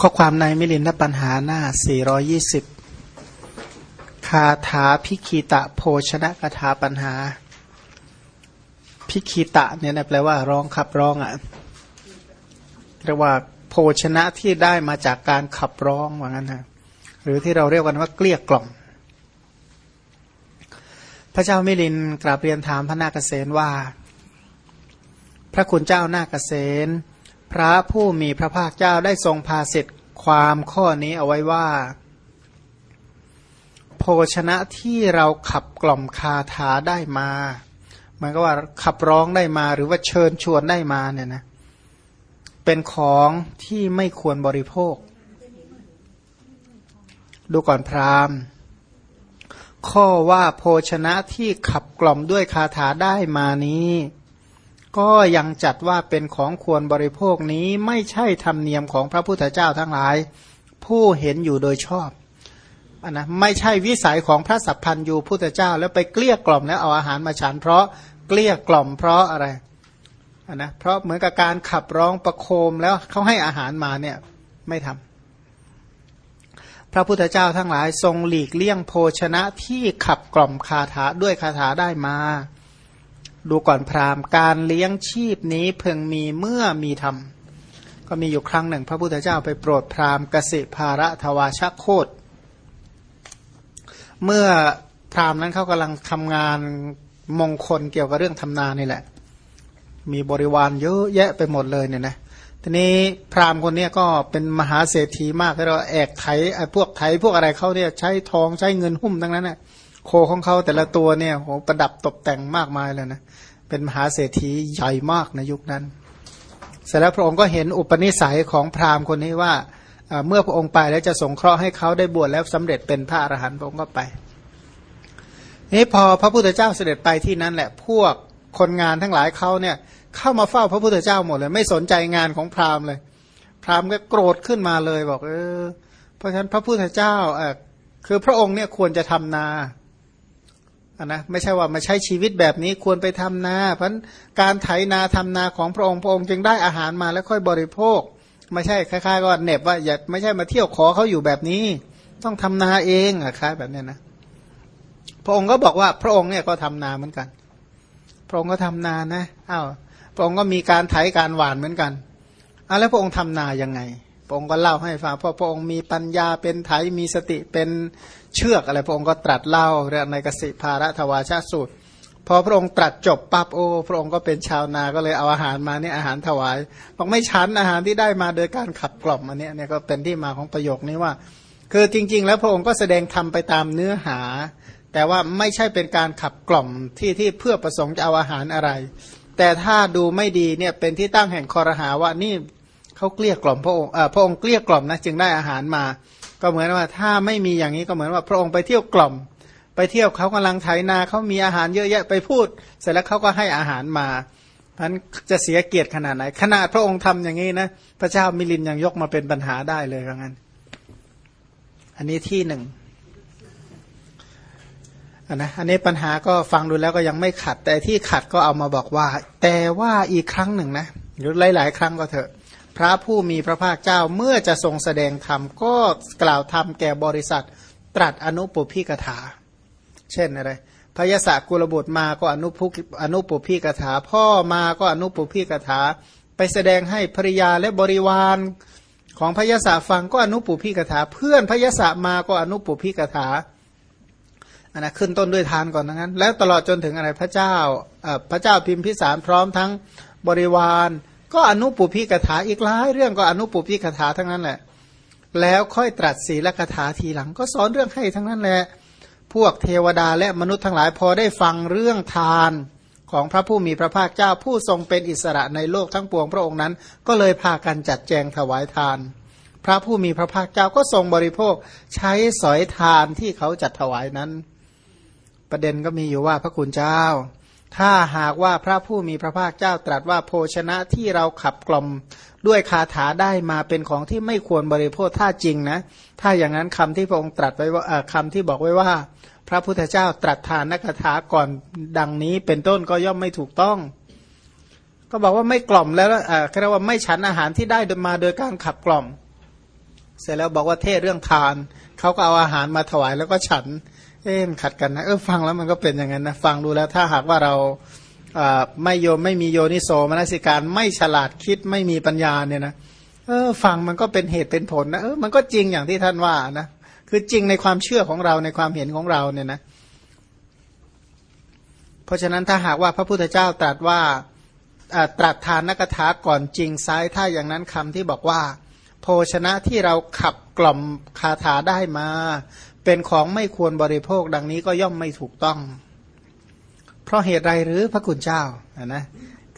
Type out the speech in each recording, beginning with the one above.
ข้อความในมิลินทปัญหาหน้า 420 คาถาพิคีตะโภชนะคาถาปัญหา พิคีตะเนี่ยแปลว่าร้องขับร้องอะ่ะเรียกว่าโภชนะที่ได้มาจากการขับร้องว่างั้นนะหรือที่เราเรียกกันว่าเกลี้ยกล่อม พระเจ้ามิลินกราบเรียนถามพระนาคเษนว่า พระคุณเจ้านาคเษน พระผู้มีพระภาคเจ้าได้ทรงพาสิทธิความข้อนี้เอาไว้ว่า โภชนะที่เราขับกล่อมคาถาได้มาหมายก็ว่าขับร้องได้มาหรือว่าเชิญชวนได้มาเนี่ยนะเป็นของที่ไม่ควรบริโภค ดูก่อนพราหมณ์ ข้อว่าโภชนะที่ขับกล่อมด้วยคาถาได้มานี้ ก็ยังจัดว่าเป็นของควรบริโภคนี้ไม่ใช่ธรรมเนียมของพระพุทธเจ้าทั้งหลาย ผู้เห็นอยู่โดยชอบอนนะไม่ใช่วิสัยของพระสัพพันยูพุทธเจ้า แล้วไปเกลี้ยกล่อมแล้วเอาอาหารมาฉัน เพราะเกลี้ยกล่อมเพราะอะไรอนนะเพราะเหมือนกับการขับร้องประโคมแล้วเขาให้อาหารมาเนี่ยไม่ทำพระพุทธเจ้าทั้งหลายทรงหลีกเลี่ยงโภชนะที่ขับกล่อมคาถาด้วยคาถาได้มา ดูก่อนพราหมณ์การเลี้ยงชีพนี้เพิ่งมีเมื่อมีธรรม ก็มีอยู่ครั้งหนึ่ง พระพุทธเจ้าไปโปรดพราหมณ์กสิภาระทวาชโคต เมื่อพราหมณ์นั้นเขากำลังทำงานมงคลเกี่ยวกับเรื่องทำนานี่แหละ มีบริวารเยอะแยะไปหมดเลยเนี่ยนะทีนี้พราหมณ์คนนี้ก็เป็นมหาเศรษฐีมากเราแอกไถไอ้พวกไถพวกอะไรเขาเนี่ยใช้ทองใช้เงินหุ้มทั้งนั้นนะ โคของเขาแต่ละตัวเนี่ยโหประดับตกแต่งมากมายเลยนะ เป็นมหาเศรษฐีใหญ่มากในยุคนั้น เสร็จแล้วพระองค์ก็เห็นอุปนิสัยของพราหมณ์คนนี้ว่าเมื่อพระองค์ไปแล้วจะสงเคราะห์ให้เขาได้บวชแล้วสำเร็จเป็นพระอรหันต์พระองค์ก็ไปนี้พอพระพุทธเจ้าเสด็จไปที่นั้นแหละพวกคนงานทั้งหลายเขาเนี่ยเข้ามาเฝ้าพระพุทธเจ้าหมดเลย ไม่สนใจงานของพราหมณ์เลย พราหมณ์ก็โกรธขึ้นมาเลยบอกเออเพราะฉะนั้นพระพุทธเจ้าเออคือพระองค์เนี่ยควรจะทำนา นะไม่ใช่ว่ามาใช้ชีวิตแบบนี้ควรไปทำนา เพราะการไถนาทำนาของพระองค์พระองค์จึงได้อาหารมาแล้วค่อยบริโภค ไม่ใช่คล้ายๆก็เน็บว่าอย่าไม่ใช่มาเที่ยวขอเขาอยู่แบบนี้ ต้องทำนาเองอะคล้ายแบบนี้นะพระองค์ก็บอกว่าพระองค์เนี่ยก็ทำนาเหมือนกัน พระองค์ก็ทำนานะอ้าวพระองค์ก็มีการไถการหวานเหมือนกันอะแล้วพระองค์ทำนายังไง พระองค์ก็เล่าให้ฟังเพราะพระองค์มีปัญญาเป็นไถมีสติเป็นเชือกอะไร พระองค์ก็ตรัสเล่าเรื่องในกสิภาระทวาชาสูตรพอพระองค์ตรัสจบปั๊บโอ้พระองค์ก็เป็นชาวนาก็เลยเอาอาหารมาเนี่ยอาหารถวายบอกไม่ชั้นอาหารที่ได้มาโดยการขับกล่อมอันนี้เนี่ยก็เป็นที่มาของประโยคนี้ว่า คือจริง ๆ แล้วพระองค์ก็แสดงทำไปตามเนื้อหา แต่ว่าไม่ใช่เป็นการขับกล่อมที่ที่เพื่อประสงค์จะเอาอาหารอะไร แต่ถ้าดูไม่ดีเนี่ยเป็นที่ตั้งแห่งคอรหาว่านี่ เขาเกลี้ยกล่อมพระองค์พระองค์เกลี้ยกล่อมนะจึงได้อาหารมา ก็เหมือนว่าถ้าไม่มีอย่างนี้ก็เหมือนว่าพระองค์ไปเที่ยวกล่อม ไปเที่ยวเขากำลังไถนาเขามีอาหารเยอะแยะไปพูด เสร็จแล้วเขาก็ให้อาหารมาพันจะเสียเกียรติขนาดไหน ขนาดพระองค์ทำอย่างนี้นะพระเจ้ามิลินยังยกมาเป็นปัญหาได้เลยว่างั้น อันนี้ที่หนึ่งอันนะอันนี้ปัญหาก็ฟังดูแล้วก็ยังไม่ขัด แต่ที่ขัดก็เอามาบอกว่า แต่ว่าอีกครั้งหนึ่งนะหรือหลาย ๆ ครั้งก็เถอะ พระผู้มีพระภาคเจ้าเมื่อจะทรงแสดงธรรมก็กล่าวธรรมแก่บริษัทตรัสอนุปุพิกถา เช่นอะไรพยศกุลบุตรมาก็อนุพุอนุปุพิกถา พ่อมาก็อนุปุพิกถา ไปแสดงให้ภริยาและบริวารของพยศฟังก็อนุปุพิกถา เพื่อนพยศมาก็อนุปุพิกถาอันนะขึ้นต้นด้วยทานก่อนนั้น แล้วตลอดจนถึงอะไรพระเจ้าพระเจ้าพิมพิสารพร้อมทั้งบริวาร ก็อนุปุพิกถาอีกหลายเรื่องก็อนุปุพิกถาทั้งนั้นแหละ แล้วค่อยตรัสศีลกถาทีหลัง ก็สอนเรื่องให้ทั้งนั้นแหละ พวกเทวดาและมนุษย์ทั้งหลายพอได้ฟังเรื่องทานของพระผู้มีพระภาคเจ้าผู้ทรงเป็นอิสระในโลกทั้งปวงพระองค์นั้น ก็เลยพากันจัดแจงถวายทาน พระผู้มีพระภาคเจ้าก็ทรงบริโภคใช้สอยทานที่เขาจัดถวายนั้น ประเด็นก็มีอยู่ว่าพระคุณเจ้า ถ้าหากว่าพระผู้มีพระภาคเจ้าตรัสว่าโภชนะที่เราขับกล่อมด้วยคาถาได้มาเป็นของที่ไม่ควรบริโภคถ้าจริงนะ ถ้าอย่างนั้นคำที่พระองค์ตรัสไว้ว่าคำที่บอกไว้ว่า พระพุทธเจ้าตรัสทานนักถาก่อนดังนี้ เป็นต้นก็ย่อมไม่ถูกต้อง ก็บอกว่าไม่กล่อมแล้วอ่าเรียกว่าไม่ฉันอาหารที่ได้มาโดยการขับกล่อม เสร็จแล้วบอกว่าเทศเรื่องทานเขาก็เอาอาหารมาถวายแล้วก็ฉัน เอ๊ะขัดกันนะเออฟังแล้วมันก็เป็นอย่างนั้นนะฟังดูแล้วถ้าหากว่าเราไม่โยมไม่มีโยนิโสมนสิการไม่ฉลาดคิดไม่มีปัญญาเนี่ยนะเออฟังมันก็เป็นเหตุเป็นผลนะเออมันก็จริงอย่างที่ท่านว่านะคือจริงในความเชื่อของเราในความเห็นของเราเนี่ยนะเพราะฉะนั้นถ้าหากว่าพระพุทธเจ้าตรัสว่าตรัสทานนักถาก่อนจริงซ้ายถ้าอย่างนั้นคำที่บอกว่า โภชนะที่เราขับกล่อมคาถาได้มา เป็นของไม่ควรบริโภคดังนี้ก็ย่อมไม่ถูกต้อง เพราะเหตุไรหรือพระคุณเจ้านะ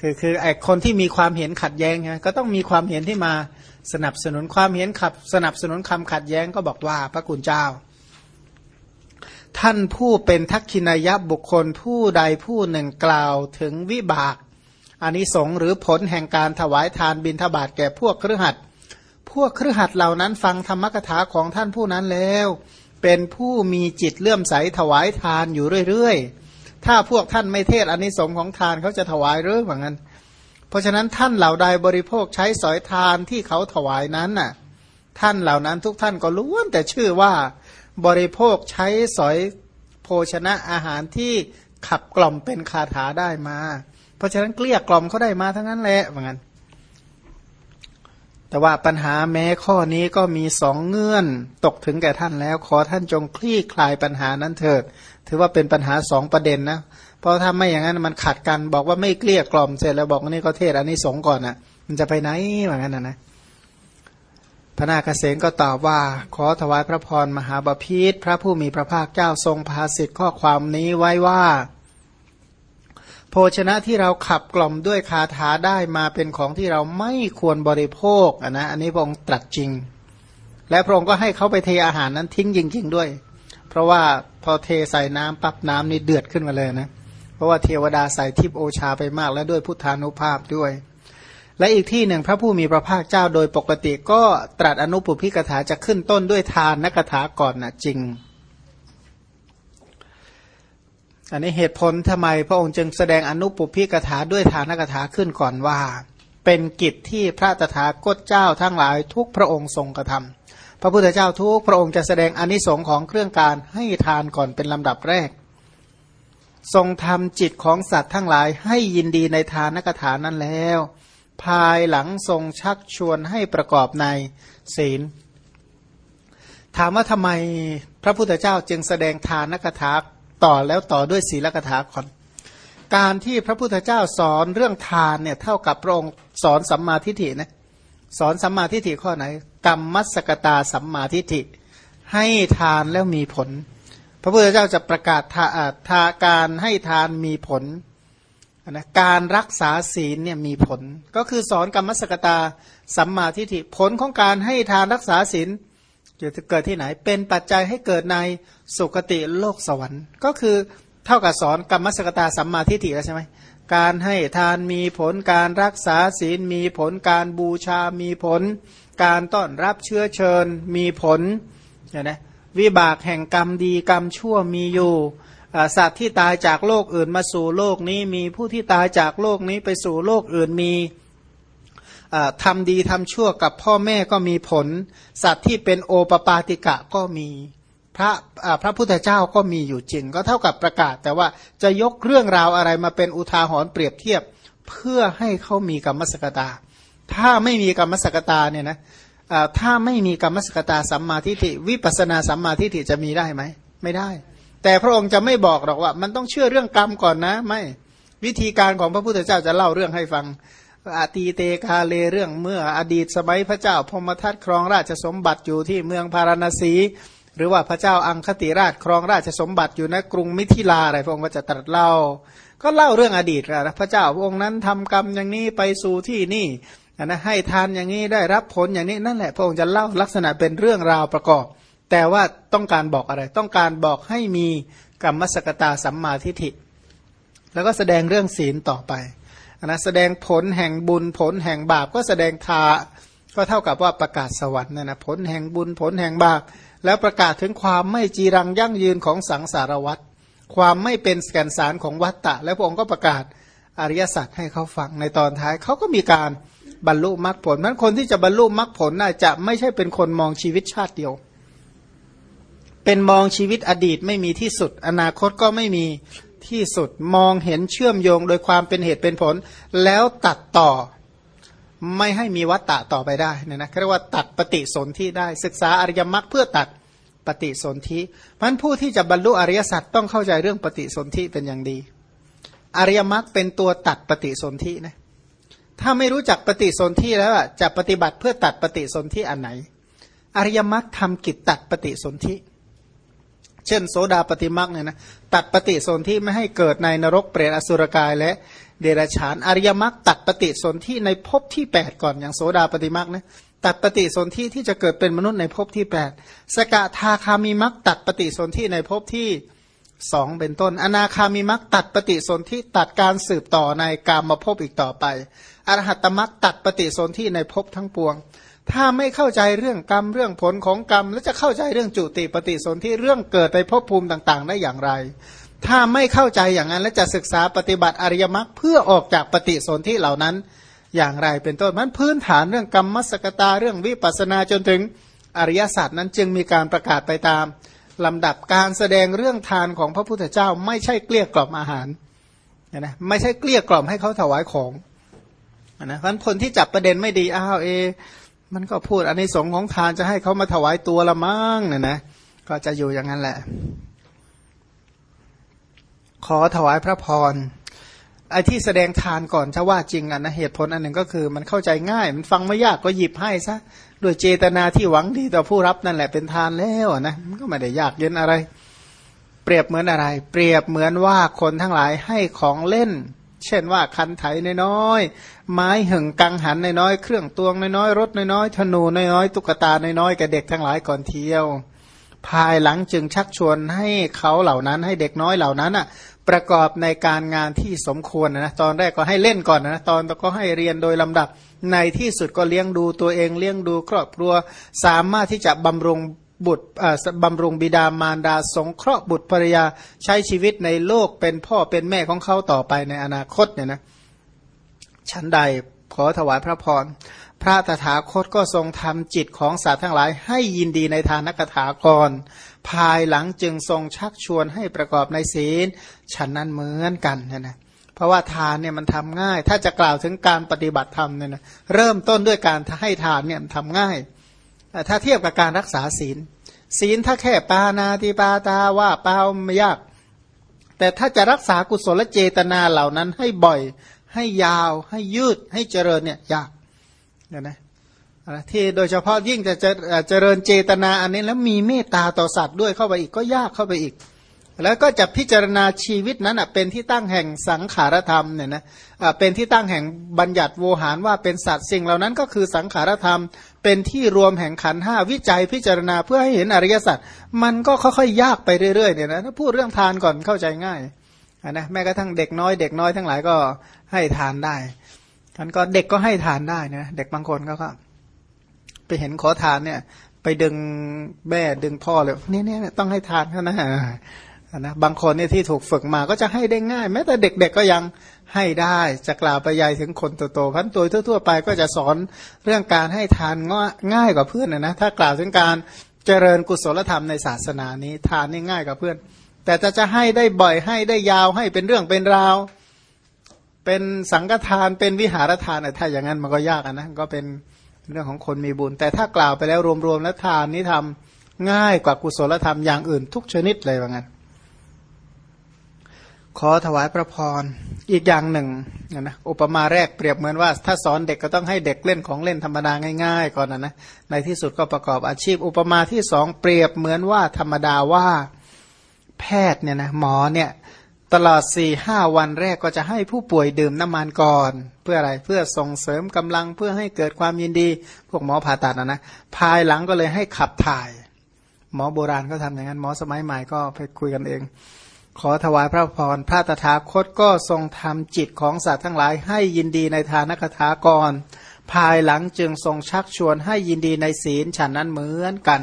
คือคือไอคนที่มีความเห็นขัดแย้งไงก็ต้องมีความเห็นที่มาสนับสนุนความเห็นขับสนับสนุนคำขัดแย้งก็บอกว่าพระคุณเจ้า ท่านผู้เป็นทักขินายบุคคลผู้ใดผู้หนึ่งกล่าวถึงวิบากอานิสงส์หรือผลแห่งการถวายทานบิณฑบาตแก่พวกเครือขัดพวกเครือขัดเหล่านั้นฟังธรรมกถาของท่านผู้นั้นแล้ว เป็นผู้มีจิตเลื่อมใสถวายทานอยู่เรื่อยๆ ถ้าพวกท่านไม่เทศอานิสงส์ของทานเขาจะถวายหรือเหมือนกันเพราะฉะนั้นท่านเหล่าใดบริโภคใช้สอยทานที่เขาถวายนั้นน่ะ ท่านเหล่านั้นทุกท่านก็ล้วนแต่ชื่อว่าบริโภคใช้สอยโภชนะอาหารที่ขับกล่อมเป็นคาถาได้มา เพราะฉะนั้นเกลี้ยกล่อมเขาได้มาทั้งนั้นแหละเหมือนกัน แต่ว่าปัญหาแม้ข้อนี้ก็มีสองเงื่อนตกถึงแก่ท่านแล้ว ขอท่านจงคลี่คลายปัญหานั้นเถิด ถือว่าเป็นปัญหาสองประเด็นนะเพราะถ้าไม่อย่างนั้นมันขัดกัน บอกว่าไม่เกลี้ยกล่อมเสร็จแล้วบอกนี่ก็เทศอันนี้สงก่อนนะ่ะ มันจะไปไหนเหมือนกันนะนะพระนาคเษนก็ตอบว่า ขอถวายพระพรมหาบาพิษพระผู้มีพระภาคเจ้าทรงภาสิทธิข้อความนี้ไว้ว่า โภชนะที่เราขับกล่อมด้วยคาถาได้มาเป็นของที่เราไม่ควรบริโภคนะอันนี้พระองค์ตรัสจริง และพระองค์ก็ให้เขาไปเทอาหารนั้นทิ้งจริง ๆ ด้วย เพราะว่าพอเทใส่น้ำปั๊บน้ำนี่เดือดขึ้นมาเลยนะเพราะว่าเทวดาใส่ทิพโอชาไปมากแล้วด้วยพุทธานุภาพด้วย และอีกที่หนึ่งพระผู้มีพระภาคเจ้าโดยปกติก็ตรัสอนุปุพิกถาจะขึ้นต้นด้วยทานนักถาก่อนนะจริง อันนี้เหตุผลทำไมพระองค์จึงแสดงอนุปุพิกถาด้วยฐานกถาขึ้นก่อนว่า เป็นกิจที่พระตถาคตเจ้าทั้งหลายทุกพระองค์ทรงกระทำพระพุทธเจ้าทุกพระองค์จะแสดงอนิสงค์ของเครื่องการให้ทานก่อนเป็นลำดับแรก ทรงทำจิตของสัตว์ทั้งหลายให้ยินดีในทานกถานั้นแล้ว ภายหลังทรงชักชวนให้ประกอบในศีล ถามว่าทำไมพระพุทธเจ้าจึงแสดงทานกถา ต่อแล้วต่อด้วยศีลกถาก่อนการที่พระพุทธเจ้าสอนเรื่องทานเนี่ยเท่ากับพระองค์สอนสัมมาทิฏฐินะสอนสัมมาทิฏฐิข้อไหน กรรมมัสกตาสัมมาทิฏฐิ ให้ทานแล้วมีผล พระพุทธเจ้าจะประกาศทาทาการให้ทานมีผลนะการรักษาศีลเนี่ยมีผล ก็คือสอนกรรมสกตาสัมมาทิฏฐิผลของการให้ทานรักษาศีล จะเกิดที่ไหน เป็นปัจจัยให้เกิดในสุคติโลกสวรรค์ ก็คือเท่ากับสอนกรรมสกตาสัมมาทิฏฐิแล้วใช่ไหมการให้ทานมีผลการรักษาศีลมีผลการบูชา มีผล การต้อนรับเชื้อเชิญ มีผลเนี่ยนะวิบากแห่งกรรมดีกรรมชั่วมีอยู่สัตว์ที่ตายจากโลกอื่นมาสู่โลกนี้มีผู้ที่ตายจากโลกนี้ไปสู่โลกอื่นมี ทำดีทำชั่วกับพ่อแม่ก็มีผล สัตว์ที่เป็นโอปปาติกะก็มีพระพระพุทธเจ้าก็มีอยู่จริง ก็เท่ากับประกาศ แต่ว่าจะยกเรื่องราวอะไรมาเป็นอุทาหรณ์เปรียบเทียบ เพื่อให้เขามีกรรมสกตา ถ้าไม่มีกรรมสกตาเนี่ยนะถ้าไม่มีกรรมสกตาสัมมาทิฏฐิวิปัสนาสัมมาทิฏฐิจะมีได้ไหมไม่ได้ แต่พระองค์จะไม่บอกหรอกว่า มันต้องเชื่อเรื่องกรรมก่อนนะ ไม่วิธีการของพระพุทธเจ้าจะเล่าเรื่องให้ฟัง อาตีเตกาเลเรื่องเมื่ออดีตสมัยพระเจ้าพมทัตครองราชสมบัติอยู่ที่เมืองพาราณสี หรือว่าพระเจ้าอังคติราชครองราชสมบัติอยู่ในกรุงมิถิลาอะไรพระองค์ก็จะตรัสเล่า ก็เล่าเรื่องอดีตนะพระเจ้าองค์นั้นทำกรรมอย่างนี้ไปสู่ที่นี่นะให้ทานอย่างนี้ได้รับผลอย่างนี้นั่นแหละพระองค์จะเล่าลักษณะเป็นเรื่องราวประกอบ แต่ว่าต้องการบอกอะไร ต้องการบอกให้มีกรรมสกตาสัมมาทิฏฐิ แล้วก็แสดงเรื่องศีลต่อไป นะแสดงผลแห่งบุญผลแห่งบาปก็แสดงทาก็เท่ากับว่าประกาศสวรรค์นะนะผลแห่งบุญผลแห่งบาปแล้วประกาศถึงความไม่จีรังยั่งยืนของสังสารวัตรความไม่เป็นแก่นสารของวัตตะ แล้วพระองค์ก็ประกาศอริยสัจให้เขาฟังในตอนท้ายเขาก็มีการบรรลุมรรคผลนั้นคนที่จะบรรลุมรรคผลน่าจะไม่ใช่เป็นคนมองชีวิตชาติเดียว เป็นมองชีวิตอดีตไม่มีที่สุด อนาคตก็ไม่มี ที่สุดมองเห็นเชื่อมโยงโดยความเป็นเหตุเป็นผล แล้วตัดต่อไม่ให้มีวัตตะต่อไปได้เนี่ยนะเรียกว่าตัดปฏิสนธิได้ศึกษาอริยมรรคเพื่อตัดปฏิสนธิเพราะผู้ที่จะบรรลุอริยสัจต้องเข้าใจเรื่องปฏิสนธิเป็นอย่างดี อริยมรรคเป็นตัวตัดปฏิสนธินะถ้าไม่รู้จักปฏิสนธิแล้วจะปฏิบัติเพื่อตัดปฏิสนธิอันไหน อริยมรรคทำกิจตัดปฏิสนธิ เช่นโสดาปฏิมรรคเนี่ยนะตัดปฏิสนธิไม่ให้เกิดในนรกเปรตอสุรกายและเดรัจฉานอริยมรรคตัดปฏิสนธิในภพที่ 8 ก่อนอย่างโสดาปฏิมรรคนะตัดปฏิสนธิที่จะเกิดเป็นมนุษย์ในภพที่ 8 สกทาคามีมรรคตัดปฏิสนธิในภพที่สองเป็นต้น อนาคามีมรรคตัดปฏิสนธิตัดการสืบต่อในกามมาภพอีกต่อไป อรหัตมรรคตัดปฏิสนธิในภพทั้งปวง ถ้าไม่เข้าใจเรื่องกรรมเรื่องผลของกรรม แล้วจะเข้าใจเรื่องจุติปฏิสนธิเรื่องเกิดไปภพภูมิต่าง ๆ ได้อย่างไร ถ้าไม่เข้าใจอย่างนั้น และจะศึกษาปฏิบัติอริยมรรคเพื่อออกจากปฏิสนธิเหล่านั้น อย่างไรเป็นต้นมันพื้นฐานเรื่องกรรมมัสกตาเรื่องวิปัสนาจนถึงอริยศาสตร์นั้นจึงมีการประกาศไปตามลำดับการแสดงเรื่องทานของพระพุทธเจ้า ไม่ใช่เกลี้ยกล่อมอาหารนะไม่ใช่เกลี้ยกล่อมให้เขาถวายของนะเพราะคนที่จับประเด็นไม่ดีอ้าวเอ มันก็พูดอันนี้สงของทานจะให้เขามาถวายตัวละมั้งเนี่ยนะก็จะอยู่อย่างนั้นแหละ ขอถวายพระพรไอ้ที่แสดงทานก่อนจะว่าจริงอะนะเหตุผลอันหนึ่งก็คือ มันเข้าใจง่าย มันฟังไม่ยากก็หยิบให้ซะด้วยเจตนาที่หวังดีต่อผู้รับนั่นแหละเป็นทานแล้วนะมันก็ไม่ได้ยากเย็นอะไร เปรียบเหมือนอะไร เปรียบเหมือนว่าคนทั้งหลายให้ของเล่น เช่นว่าคันไถน้อยๆไม้หึงกังหันน้อยๆเครื่องตวงน้อยๆรถน้อยๆธนูน้อยๆตุ๊กตาน้อยๆแกเด็กทั้งหลายก่อนเที่ยว ภายหลังจึงชักชวนให้เขาเหล่านั้นให้เด็กน้อยเหล่านั้นอะประกอบในการงานที่สมควรนะตอนแรกก็ให้เล่นก่อนนะตอนก็ให้เรียนโดยลำดับในที่สุดก็เลี้ยงดูตัวเองเลี้ยงดูครอบครัว สามารถที่จะบำรุง บุตรบำรุงบิดามารดาสงเคราะห์บุตรภรยาใช้ชีวิตในโลกเป็นพ่อเป็นแม่ของเขาต่อไปในอนาคตเนี่ยนะชั้นใดขอถวายพระพร พระตถาคตก็ทรงทำจิตของสัตว์ทั้งหลายให้ยินดีในทานกถากร ภายหลังจึงทรงชักชวนให้ประกอบในศีลฉันนั้นเหมือนกันนะนะเพราะว่าทานเนี่ยมันทำง่าย ถ้าจะกล่าวถึงการปฏิบัติธรรมเนี่ยนะเริ่มต้นด้วยการให้ทานเนี่ยทำง่าย ถ้าเทียบกับการรักษาศีล ศีลถ้าแค่ปานาติปาตาว่าเปล่าไม่ยาก แต่ถ้าจะรักษากุศลเจตนาเหล่านั้นให้บ่อย ให้ยาว ให้ยืด ให้เจริญเนี่ยยากเนี่ยนะที่โดยเฉพาะยิ่งจะจะเจริญเจตนาอันนี้แล้วมีเมตตาต่อสัตว์ด้วยเข้าไปอีกก็ยากเข้าไปอีก แล้วก็จะพิจารณาชีวิตนั้นเป็นที่ตั้งแห่งสังขารธรรมเนี่ยนะเป็นที่ตั้งแห่งบัญญัติโวหารว่าเป็นสัตว์สิ่งเหล่านั้นก็คือสังขารธรรม เป็นที่รวมแห่งขันห้าวิจัยพิจารณาเพื่อให้เห็นอริยสัจมันก็ค่อยๆยากไปเรื่อยๆเนี่ยนะถ้าพูดเรื่องทานก่อนเข้าใจง่ายนะแม้กระทั่งเด็กน้อยเด็กน้อยทั้งหลายก็ให้ทานได้ท่านก็เด็กก็ให้ทานได้นะเด็กบางคนก็ก็ไปเห็นขอทานเนี่ย ไปดึงแม่ดึงพ่อเลยนี่เนี่ยต้องให้ทานเขานะนะบางคนเนี่ยที่ถูกฝึกมาก็จะให้ได้ง่าย แม้แต่เด็กๆกก็ยัง ให้ได้จะกล่าวไปใหญ่ถึงคนโตๆพันตัวทั่วๆไปก็จะสอนเรื่องการให้ทานง่ายกว่าเพื่อนนะนะถ้ากล่าวถึงการเจริญกุศลธรรมในศาสนานี้ทานนี่ง่ายกว่าเพื่อน แต่จะจะให้ได้บ่อยให้ได้ยาวให้เป็นเรื่องเป็นราว เป็นสังฆทานเป็นวิหารทานถ้าอย่างนั้นมันก็ยากนะก็เป็นเรื่องของคนมีบุญ แต่ถ้ากล่าวไปแล้วรวมๆแล้วทานนี้ทำง่ายกว่ากุศลธรรมอย่างอื่นทุกชนิดเลยว่างั้นขอถวายพระพร อีกอย่างหนึ่งนะอุปมาแรกเปรียบเหมือนว่า ถ้าสอนเด็กก็ต้องให้เด็กเล่นของเล่นธรรมดาง่าย ๆ ก่อนนะนะในที่สุดก็ประกอบอาชีพ อุปมาที่สองเปรียบเหมือนว่าธรรมดาว่าแพทย์เนี่ยนะหมอเนี่ยตลอดสี่ห้าวันแรกก็จะให้ผู้ป่วยดื่มน้ำมันก่อน เพื่ออะไรเพื่อส่งเสริมกำลังเพื่อให้เกิดความยินดี พวกหมอผ่าตัดนะนะภายหลังก็เลยให้ขับถ่าย หมอโบราณก็ทำอย่างนั้น หมอสมัยใหม่ก็ไปคุยกันเอง ขอถวายพระพรพระตถาคตก็ทรงทำจิตของสัตว์ทั้งหลาย ให้ยินดีในทานคถากร ภายหลังจึงทรงชักชวนให้ยินดีในศีลฉันนั้นเหมือนกัน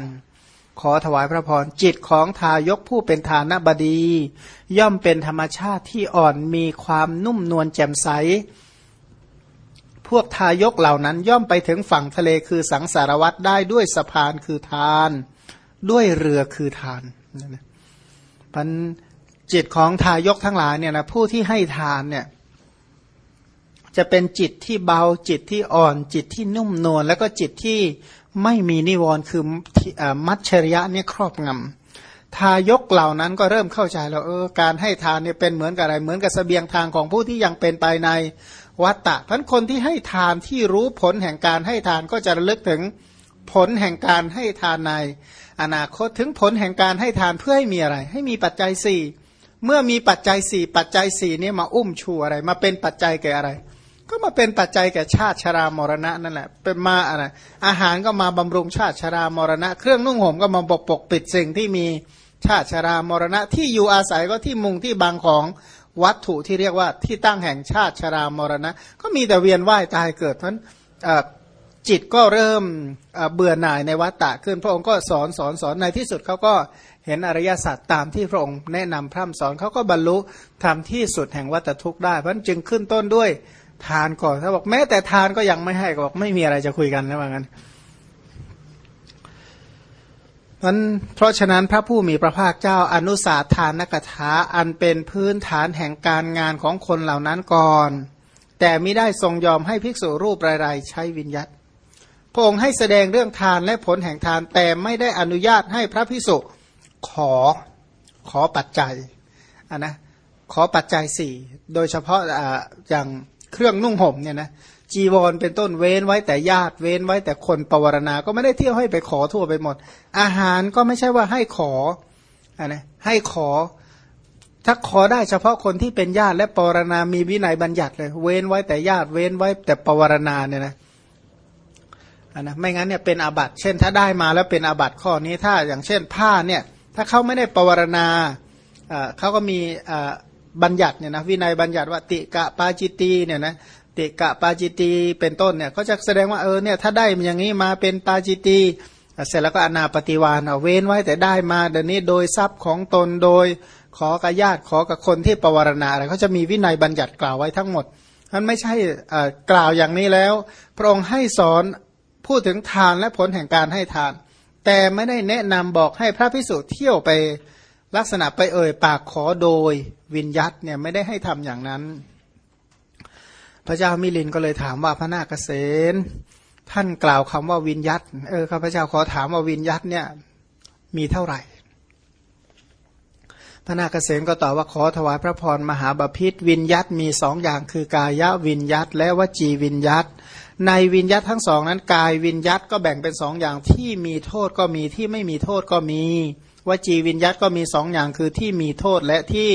ขอถวายพระพรจิตของทายกผู้เป็นฐานบดี ย่อมเป็นธรรมชาติที่อ่อนมีความนุ่มนวลแจ่มใส พวกทายกเหล่านั้นย่อมไปถึงฝั่งทะเลคือสังสารวัตรได้ด้วยสะพานคือทาน ด้วยเรือคือทานนะพัน จิตของทายกทั้งหลายเนี่ยนะผู้ที่ให้ทานเนี่ยจะเป็นจิตที่เบาจิตที่อ่อนจิตที่นุ่มนวลแล้วก็จิตที่ไม่มีนิวรณ์คือมัชชริยะเนี่ยครอบงำทายกเหล่านั้นก็เริ่มเข้าใจแล้วเออการให้ทานเนี่ยเป็นเหมือนกับอะไรเหมือนกับสเสบียงทางของผู้ที่ยังเป็นไปในวัตตะพันคนที่ให้ทานที่รู้ผลแห่งการให้ทานก็จะระลึกถึงผลแห่งการให้ทานใน อนาคตถึงผลแห่งการให้ทานเพื่อให้มีอะไร ให้มีปัจจัยสี่ เมื่อมีปัจจัยสี่ปัจจัยสี่นี้มาอุ้มชูอะไร มาเป็นปัจจัยแก่อะไร ก็มาเป็นปัจจัยแก่ชาติชรามรณะนั่นแหละเป็นมาอะไรอาหารก็มาบำรุงชาติชรามรณะ เครื่องนุ่งห่มก็มาปกปกปิดสิ่งที่มีชาติชรามรณะ ที่อยู่อาศัยก็ที่มุงที่บางของวัตถุที่เรียกว่าที่ตั้งแห่งชาติชรามรณะ ก็มีแต่เวียนว่ายตายเกิดเพราะจิตก็เริ่มเบื่อหน่ายในวัตตะขึ้นพระองค์ก็สอนสอนสอนในที่สุดเขาก็ เห็นอริยสัจตามที่พระองค์แนะนำพร่ำสอนเขาก็บรรลุทำที่สุดแห่งวัตทุกข์ได้ เพราะจึงขึ้นต้นด้วยทานก่อนถ้าบอกแม้แต่ทานก็ยังไม่ให้ก็บอกไม่มีอะไรจะคุยกันแล้วว่างั้นนั้นเพราะฉะนั้นพระผู้มีพระภาคเจ้าอนุสาทานนกถาอันเป็นพื้นฐานแห่งการงานของคนเหล่านั้นก่อน แต่ไม่ได้ทรงยอมให้ภิกษุรูปรายๆใช้วิญญัตพระองค์ให้แสดงเรื่องทานและผลแห่งทานแต่ไม่ได้อนุญาตให้พระภิกษุ ขอขอปัจจัยอะนะขอปัจจัยสี่โดยเฉพาะออย่างเครื่องนุ่งห่มเนี่ยนะจีวรเป็นต้นเว้นไว้แต่ญาติเว้นไว้แต่คนปวารณา ก็ไม่ได้เที่ยวให้ไปขอทั่วไปหมด อาหารก็ไม่ใช่ว่าให้ขออ่านะให้ขอ ถ้าขอได้เฉพาะคนที่เป็นญาติและปวารณา มีวินัยบัญญัติเลย เว้นไว้แต่ญาติเว้นไว้แต่ปวารณาเนี่ยนะอ่านะไม่งั้นเนี่ยเป็นอาบัติเช่นถ้าได้มาแล้วเป็นอาบัติข้อนี้ถ้าอย่างเช่นผ้าเนี่ย ถ้าเขาไม่ได้ปวารณาเขาก็มีบัญญัติเนี่ยนะวินัยบัญญัติว่าติกะปาจิตีเนี่ยนะติกะปาจิตีเป็นต้นเนี่ยก็จะแสดงว่าเออเนี่ยถ้าได้อย่างนี้มาเป็นปาจิตีเสร็จแล้วก็อนาปฏิวานเอาเว้นไว้แต่ได้มาเดี๋ยวนี้โดยทรัพย์ของตนโดยขอกับญาติขอกับคนที่ปวารณาอะไรเขาจะมีวินัยบัญญัติกล่าวไว้ทั้งหมดมันไม่ใช่กล่าวอย่างนี้แล้ว พระองค์ให้สอนพูดถึงทานและผลแห่งการให้ทาน แต่ไม่ได้แนะนำบอกให้พระพิสุเที่ยวไปลักษณะไปเอ่ยปากขอโดยวินยัตเนี่ยไม่ได้ให้ทำอย่างนั้น พระเจ้ามิลินก็เลยถามว่าพระนาคเษนท่านกล่าวคำว่าวินยัตเออข้าพเจ้าขอถามว่าวินยัตเนี่ยมีเท่าไหร่ พระนาคเษนก็ตอบว่าขอถวายพระพรมหาบาพิษวินยัตมีสองอย่างคือกายวินยัตและวจีวินยัต ในวินยัตทั้งสองนั้นกายวินยัตก็แบ่งเป็นสองอย่างที่มีโทษก็มีที่ไม่มีโทษก็มีวจีวิญยัตก็มีสองอย่างคือที่มีโทษและที่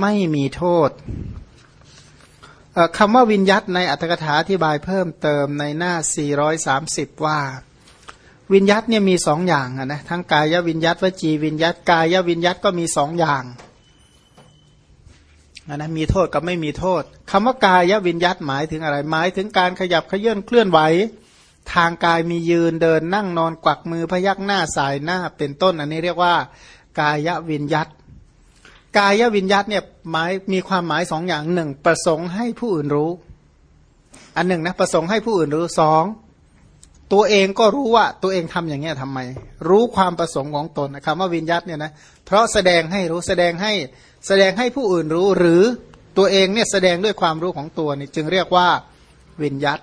ไม่มีโทษคำว่าวิญยัตในอัตถกถาอธิบายเพิ่มเติมในหน้า 430 ว่า วิญยัตเนี่ยมีสองอย่างนะทั้งกายวิญยัตวจีวิญยัตกายวิญยัตก็มีสองอย่าง นะมีโทษกับไม่มีโทษคำว่ากายวิญยัตหมายถึงอะไรหมายถึงการขยับเขยื่อนเคลื่อนไหว ทางกายมียืนเดินนั่งนอนกวักมือพยักหน้าสายหน้าเป็นต้น อันนี้เรียกว่า กายวิญยัตกายวิญยัตเนี่ยหมายมีความหมายสองอย่างหนึ่งประสงค์ให้ผู้อื่นรู้ อันหนึ่งนะประสงค์ให้ผู้อื่นรู้สองตัวเองก็รู้ว่าตัวเองทำอย่างเงี้ยทำไม รู้ความประสงค์ของตนคำว่าวิญยัตเนี่ยนะเพราะแสดงให้รู้แสดงให้ แสดงให้ผู้อื่นรู้หรือตัวเองเนี่ยแสดงด้วยความรู้ของตัวนี่จึงเรียกว่าวิญยัต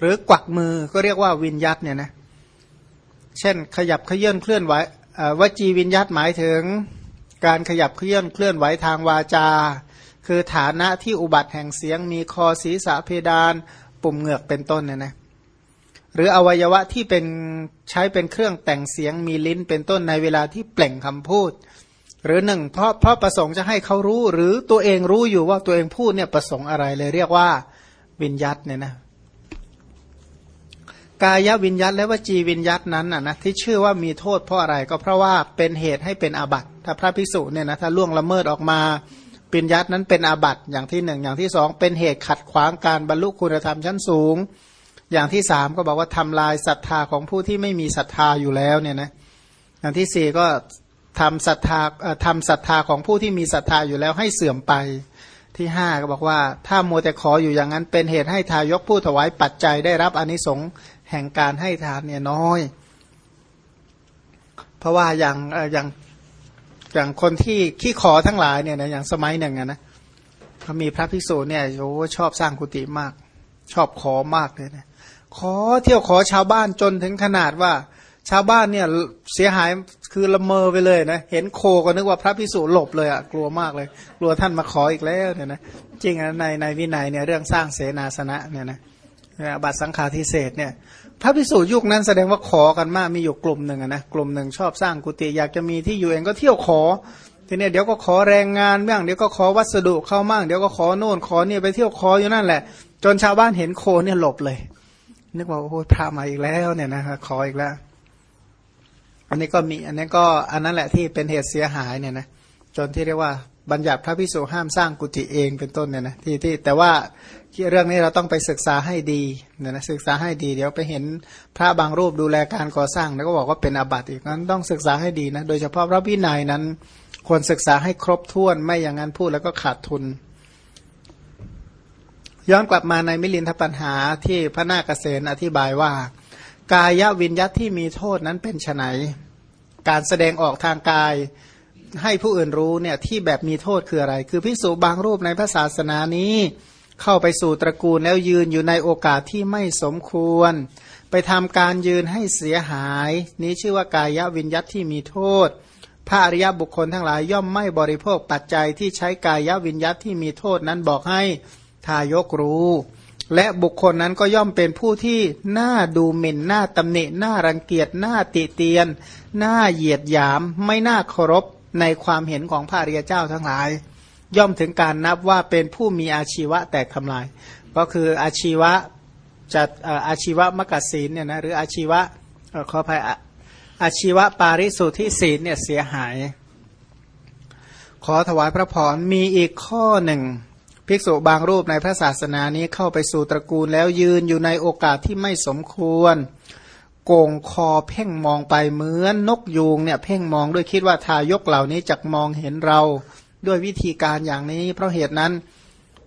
หรือกวักมือก็เรียกว่าวินยัตเนี่ยนะเช่นขยับเคลื่อนเคลื่อนไหววจีวินยัตหมายถึงการขยับเคลื่อนเคลื่อนไหวทางวาจา คือฐานะที่อุบัติแห่งเสียงมีคอศีรษะเพดาน ปุ่มเหงือกเป็นต้นเนี่ยนะหรืออวัยวะที่เป็นใช้เป็นเครื่องแต่งเสียงมีลิ้นเป็นต้นในเวลาที่เปล่งคำพูด หรือหนึ่งเพราะเพราะประสงค์จะให้เขารู้ หรือตัวเองรู้อยู่ว่าตัวเองพูดเนี่ยประสงค์อะไรเลยเรียกว่าวินยัตเนี่ยนะกายวิญยัตและวจีวิญยัตนั้นนะนะที่ชื่อว่ามีโทษเพราะอะไรก็เพราะว่าเป็นเหตุให้เป็นอาบัติถ้าพระภิกษุเนี่ยนะถ้าล่วงละเมิดออกมาปิญยัตนั้นเป็นอาบัติอย่างที่หนึ่งอย่างที่สองเป็นเหตุขัดขวางการบรรลุคุณธรรมชั้นสูง อย่างที่สามก็บอกว่าทำลายศรัทธาของผู้ที่ไม่มีศรัทธาอยู่แล้วเนี่ยนะอย่างที่สี่ก็ ทำศรัทธาทำศรัทธาของผู้ที่มีศรัทธาอยู่แล้วให้เสื่อมไปที่ห้าก็บอกว่า ถ้ามัวแต่ขออยู่อย่างนั้นเป็นเหตุให้ทายกผู้ถวายปัจจัยได้รับอนิสงส์แห่งการให้ทานเนี่ยน้อย เพราะว่าอย่างอย่างอย่างคนที่ขี้ขอทั้งหลายเนี่ยนะอย่างสมัยหนึ่งนะเขามีพระภิกษุเนี่ยโอ้ชอบสร้างกุฏิมาก ชอบขอมากเลยนะขอเที่ยวขอชาวบ้านจนถึงขนาดว่า ชาวบ้านเนี่ยเสียหายคือละเมอไปเลยนะ เห็นโคก็นึกว่าพระภิกษุหลบเลยอะ่ะกลัวมากเลย กลัวท่านมาขออีกแล้วเนี่ยนะจริงนะในในวินัยเนี่ยเรื่องสร้างเสนาสนะเนี่ยนะบัตรสังฆาทิเศษเนี่ยพระภิกษุยุคนั้นแสดงว่าขอกันมากมีอยู่กลุ่มหนึ่งนะกลุ่มหนึ่งชอบสร้างกุฏิอยากจะมีที่อยู่เองก็เที่ยวขอทีนี้เดี๋ยวก็ขอแรงงานบ้างเดี๋ยวก็ขอวัสดุเข้ามั่งเดี๋ยวก็ขอโน่นขอเนี่ยไปเที่ยวขออยู่นั่นแหละ จนชาวบ้านเห็นโคเนี่ยหลบเลย นึกว่าโอ้พระมาอีกแล้วเนี่ยนะครับขออีกแล้ว อันนี้ก็มีอันนี้ก็อันนั้นแหละที่เป็นเหตุเสียหายเนี่ยนะจนที่เรียกว่าบัญญัติพระพิสุห้ามสร้างกุฏิเองเป็นต้นเนี่ยนะที่ที่แต่ว่าเรื่องนี้เราต้องไปศึกษาให้ดีเนี่ยนะศึกษาให้ดี เดี๋ยวไปเห็นพระบางรูปดูแลการก่อสร้างแล้วก็บอกว่าเป็นอาบัติอีกนั้นต้องศึกษาให้ดีนะโดยเฉพาะพระวินัยนั้น ควรศึกษาให้ครบถ้วนไม่อย่างนั้นพูดแล้วก็ขาดทุน ย้อนกลับมาในมิลินทปัญหาที่พระนาคเษนอธิบายว่า กายวิญญัตที่มีโทษนั้นเป็นไนการแสดงออกทางกายให้ผู้อื่นรู้เนี่ยที่แบบมีโทษคืออะไร คือพิสูจบางรูปในพระศาสนานี้เข้าไปสู่ตระกูลแล้วยืนอยู่ในโอกาสที่ไม่สมควร ไปทำการยืนให้เสียหาย นี้ชื่อว่ากายวิญญัตที่มีโทษ พระอริยบุคคลทั้งหลายย่อมไม่บริโภคปัจจัยที่ใช้กายวิญญัตที่มีโทษนั้นบอกให้ทายกรู้ และบุคคลนั้นก็ย่อมเป็นผู้ที่น่าดูหมิ่นน่าตำหนิน่ารังเกียจน่าติเตียนน่าเหยียดหยาม ไม่น่าเคารพในความเห็นของพระริยเจ้าทั้งหลาย ย่อมถึงการนับว่าเป็นผู้มีอาชีวะแตกทำลาย ก็คืออาชีวะจัดอาชีวะมกศีลเนี่ยนะหรืออาชีวะขออภัยอาชีวะปาริสุทธิศีลเนี่ยเสียหาย ขอถวายพระพรมีอีกข้อหนึ่ง ภิกษุบางรูปในพระศาสนานี้เข้าไปสู่ตระกูลแล้วยืนอยู่ในโอกาสที่ไม่สมควร โกงคอเพ่งมองไปเหมือนนกยูงเนี่ยเพ่งมองด้วยคิดว่าทายกเหล่านี้จะมองเห็นเราด้วยวิธีการอย่างนี้ เพราะเหตุนั้น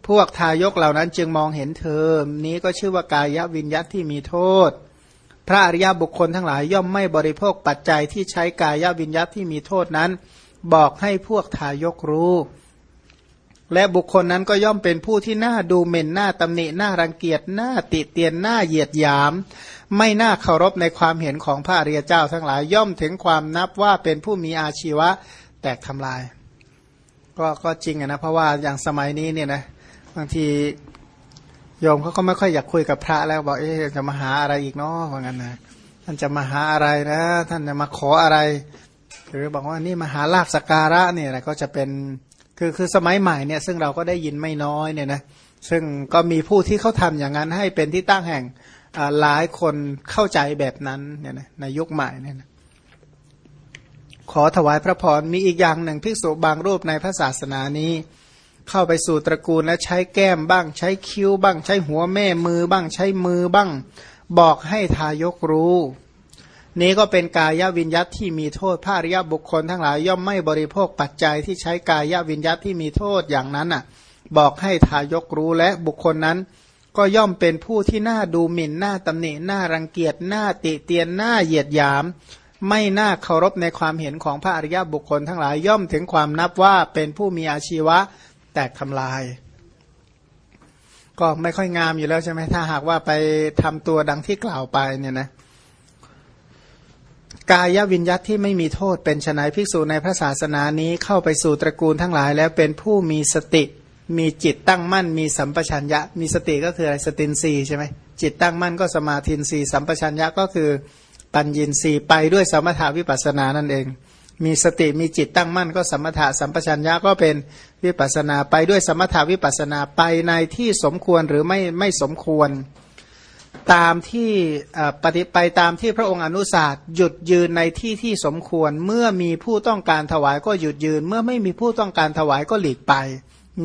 พวกทายกเหล่านั้นจึงมองเห็นเธอ นี้ก็ชื่อว่ากายวิญญัตที่มีโทษ พระอริยบุคคลทั้งหลายย่อมไม่บริโภคปัจจัยที่ใช้กายวิญญัตที่มีโทษนั้น บอกให้พวกทายกรู้ และบุคคลนั้นก็ย่อมเป็นผู้ที่น่าดูหมิ่นน่าตำหนิหน่ารังเกียจหน่าติเตียนหน่าเหยียดหยาม ไม่น่าเคารพในความเห็นของพระอริยเจ้าทั้งหลายย่อมถึงความนับว่าเป็นผู้มีอาชีวะแตกทำลาย ก็ก็จริงนะเพราะว่าอย่างสมัยนี้เนี่ยนะบางทีโยมเขาก็ไม่ค่อยอยากคุยกับพระแล้วบอกเอ๊ะจะมาหาอะไรอีกเนาะว่างั้นนะท่านจะมาหาอะไรนะ ท่านจะมาขออะไร หรือบอกว่านี่มาหาลาบสการะเนี่ยนะก็จะเป็น คือคือสมัยใหม่เนี่ยซึ่งเราก็ได้ยินไม่น้อยเนี่ยนะซึ่งก็มีผู้ที่เขาทำอย่างนั้นให้เป็นที่ตั้งแห่งหลายคนเข้าใจแบบนั้นเนี่ยนะในยุคใหม่เนี่ยนะขอถวายพระพรมีอีกอย่างหนึ่งภิกษุบางรูปในพระศาสนานี้ เข้าไปสู่ตระกูลและใช้แก้มบ้าง ใช้คิ้วบ้าง ใช้หัวแม่มือบ้าง ใช้มือบ้าง บอกให้ทายกรู้ นี้ก็เป็นกายวิญญัตที่มีโทษภาริยบุคคลทั้งหลายย่อมไม่บริโภคปัจจัยที่ใช้กายวิญญัตที่มีโทษอย่างนั้นอะ บอกให้ทายกรู้และบุคคลนั้น ก็ย่อมเป็นผู้ที่น่าดูหมิ่นน่าตำหนิน่ารังเกียจน่าติเตียนน่าเหยียดหยาม ไม่น่าเคารพในความเห็นของพระอริยบุคคลทั้งหลายย่อมถึงความนับว่าเป็นผู้มีอาชีวะแตกทำลาย ก็ไม่ค่อยงามอยู่แล้วใช่ไหมถ้าหากว่าไปทำตัวดังที่กล่าวไปเนี่ยนะ กายวิญญัตที่ไม่มีโทษเป็นชนายภิกษุในพระศาสนานี้เข้าไปสู่ตระกูลทั้งหลาย แล้วเป็นผู้มีสติ มีจิตตั้งมั่น มีสัมปชัญญะ มีสติก็คืออะไรสตินรีใช่ไหมจิตตั้งมั่นก็สมาธินรีสัมปชัญญะก็คือปัญญินรีไปด้วยสมถาวิปัสนานั่นเอง มีสติมีจิตตั้งมั่น ก็สมถะสัมปชัญญะก็เป็นวิปัสนาไปด้วยสมถาวิปัสนาไปในที่สมควรหรือไม่ไม่สมควร ตามที่ปฏิไปตามที่พระองค์อนุสาสหยุดยืนในที่ที่สมควรเมื่อมีผู้ต้องการถวายก็หยุดยืน เมื่อไม่มีผู้ต้องการถวายก็หลีกไป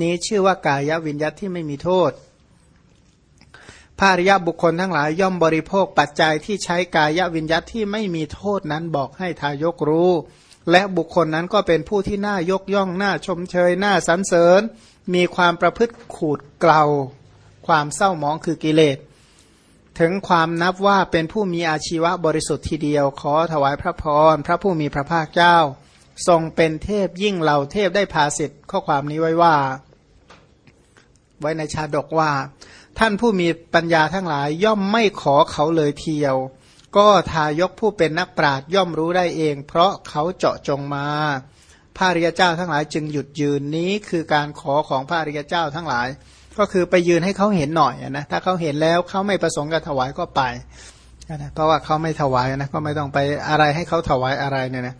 นี้ชื่อว่ากายวิญญัตที่ไม่มีโทษภาริยบุคคลทั้งหลายย่อมบริโภคปัจจัยที่ใช้กายวิญญัตที่ไม่มีโทษนั้นบอกให้ทายกรู้ และบุคคลนั้นก็เป็นผู้ที่น่ายกย่องน่าชมเชยน่าสรรเสริญ มีความประพฤติขูดเกลาความเศร้าหมองคือกิเลส ถึงความนับว่าเป็นผู้มีอาชีวะบริสุทธิ์ทีเดียว ขอถวายพระพรพระผู้มีพระภาคเจ้า ทรงเป็นเทพยิ่งเหล่าเทพได้พาสิทธิ์ข้อความนี้ไว้ว่า ไว้ในชาดกว่า ท่านผู้มีปัญญาทั้งหลายย่อมไม่ขอเขาเลยเทียว ก็ทายกผู้เป็นนักปราดย่อมรู้ได้เอง เพราะเขาเจาะจงมาพระริยเจ้าทั้งหลายจึงหยุดยืนนี้คือการขอของพระริยเจ้าทั้งหลาย ก็คือไปยืนให้เขาเห็นหน่อยนะถ้าเขาเห็นแล้วเขาไม่ประสงค์จะถวายก็ไปนะเพราะว่าเขาไม่ถวายนะก็ไม่ต้องไปอะไรให้เขาถวายอะไรเนี่ยนะ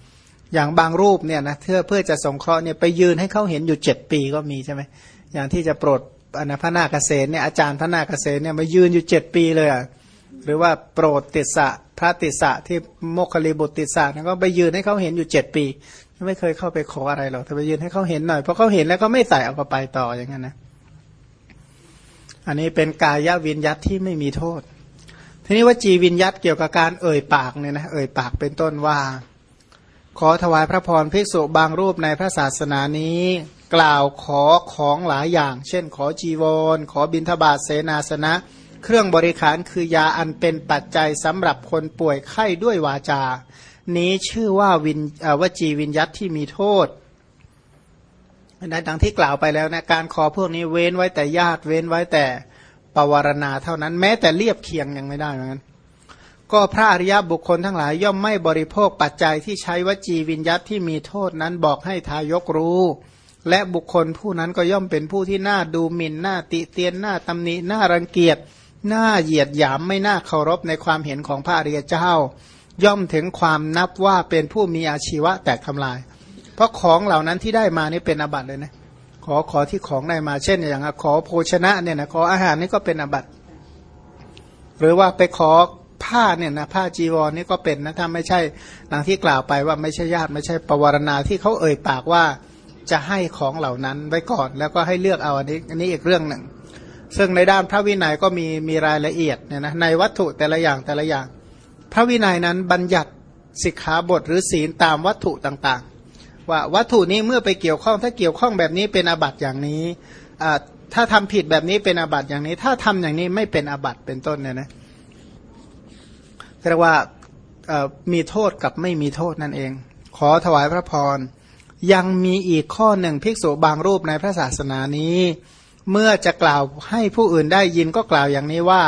อย่างบางรูปเนี่ยนะเพื่อเพื่อจะสงเคราะห์เนี่ยไปยืนให้เขาเห็นอยู่เจ็ดปีก็มีใช่ไหมอย่างที่จะโปรดอนะพระนาคเษนเนี่ยอาจารย์พระนาคเษนเนี่ยมายืนอยู่เจ็ดปีเลยอะหรือว่าโปรดติสะพระติสะที่โมคคลีบุตรติสะก็ไปยืนให้เขาเห็นอยู่เจ็ดปี ไม่เคยเข้าไปขออะไรหรอกแต่ไปยืนให้เขาเห็นหน่อยเพราะเขาเห็นแล้วก็ไม่ใส่เอาไปต่ออย่างนั้นนะ อันนี้เป็นกายวิญยัตที่ไม่มีโทษ ทีนี้ว่าจีวิญยัตเกี่ยวกับการเอ่ยปากเนี่ยนะเอ่ยปากเป็นต้นว่า ขอถวายพระพรภิกษุบางรูปในพระศาสนานี้ กล่าวขอของหลายอย่าง เช่น ขอจีวร ขอบิณฑบาตเสนาสนะ เครื่องบริขารคือยาอันเป็นปัจจัยสำหรับคนป่วยไข้ด้วยวาจา นี้ชื่อว่าวินวจีวิญยัตที่มีโทษ นะดังที่กล่าวไปแล้วนะการขอพวกนี้เว้นไว้แต่ญาติเว้นไว้แต่ปวารณาเท่านั้น แม้แต่เรียบเคียงยังไม่ได้เหมือนกันก็พระอริยบุคคลทั้งหลายย่อมไม่บริโภคปัจจัยที่ใช้วจีวิญยัตที่มีโทษนั้นบอกให้ทายกรู้ และบุคคลผู้นั้นก็ย่อมเป็นผู้ที่น่าดูหมิ่นน่าติเตียนน่าตำหนิน่ารังเกียจน่าเหยียดหยามไม่น่าเคารพในความเห็นของพระอริยเจ้า ย่อมถึงความนับว่าเป็นผู้มีอาชีวะแตกทำลาย เพราะของเหล่านั้นที่ได้มานี่เป็นอบัตเลยนะขอขอที่ของได้มาเช่นอย่างขอโภชนะเนี่ยนะขออาหารนี่ก็เป็นอบัตหรือว่าไปขอผ้าเนี่ยนะผ้าจีวรนี่ก็เป็นนะถ้าไม่ใช่ดังที่กล่าวไปว่าไม่ใช่ญาติไม่ใช่ปวารณาที่เขาเอ่ยปากว่าจะให้ของเหล่านั้นไว้ก่อนแล้วก็ให้เลือกเอาอันนี้อันนี้อีกเรื่องหนึ่ง ซึ่งในด้านพระวินัยก็มีมีรายละเอียดเนี่ยนะในวัตถุแต่ละอย่างแต่ละอย่าง พระวินัยนั้นบัญญัติสิกขาบทหรือศีลตามวัตถุต่าง ว่าวัตถุนี้เมื่อไปเกี่ยวข้องถ้าเกี่ยวข้องแบบนี้เป็นอาบัติอย่างนี้ถ้าทำผิดแบบนี้เป็นอาบัติอย่างนี้ ถ้าทำอย่างนี้ไม่เป็นอาบัติเป็นต้นเนี่ยนะเรียกว่ามีโทษกับไม่มีโทษนั่นเอง ขอถวายพระพรยังมีอีกข้อหนึ่งภิกษุบางรูปในพระศาสนานี้ เมื่อจะกล่าวให้ผู้อื่นได้ยินก็กล่าวอย่างนี้ว่า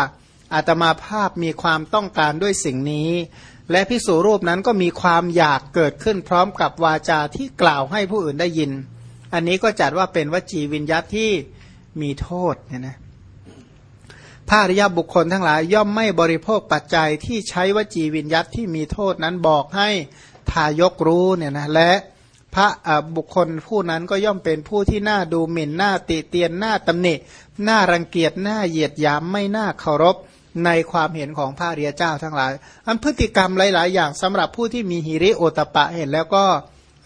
อาตมาภาพมีความต้องการด้วยสิ่งนี้ และพิสูรูปนั้นก็มีความอยากเกิดขึ้นพร้อมกับวาจาที่กล่าวให้ผู้อื่นได้ยิน อันนี้ก็จัดว่าเป็นวจีวิญญัตที่มีโทษเนี่ยนะพระอริยบุคคลทั้งหลายย่อมไม่บริโภคปัจจัยที่ใช้วจีวิญญัตที่มีโทษนั้นบอกให้ทายกรู้เนี่ยนะและพระบุคคลผู้นั้นก็ย่อมเป็นผู้ที่น่าดูหมิ่นหน้าติเตียนหน้าตำหนิหน้ารังเกียจหน้าเหยียดยามไม่น่าเคารพ ในความเห็นของพระเรียเจ้าทั้งหลาย อันพฤติกรรมหลาย ๆ อย่างสำหรับผู้ที่มีหิริโอตปะเห็นแล้วก็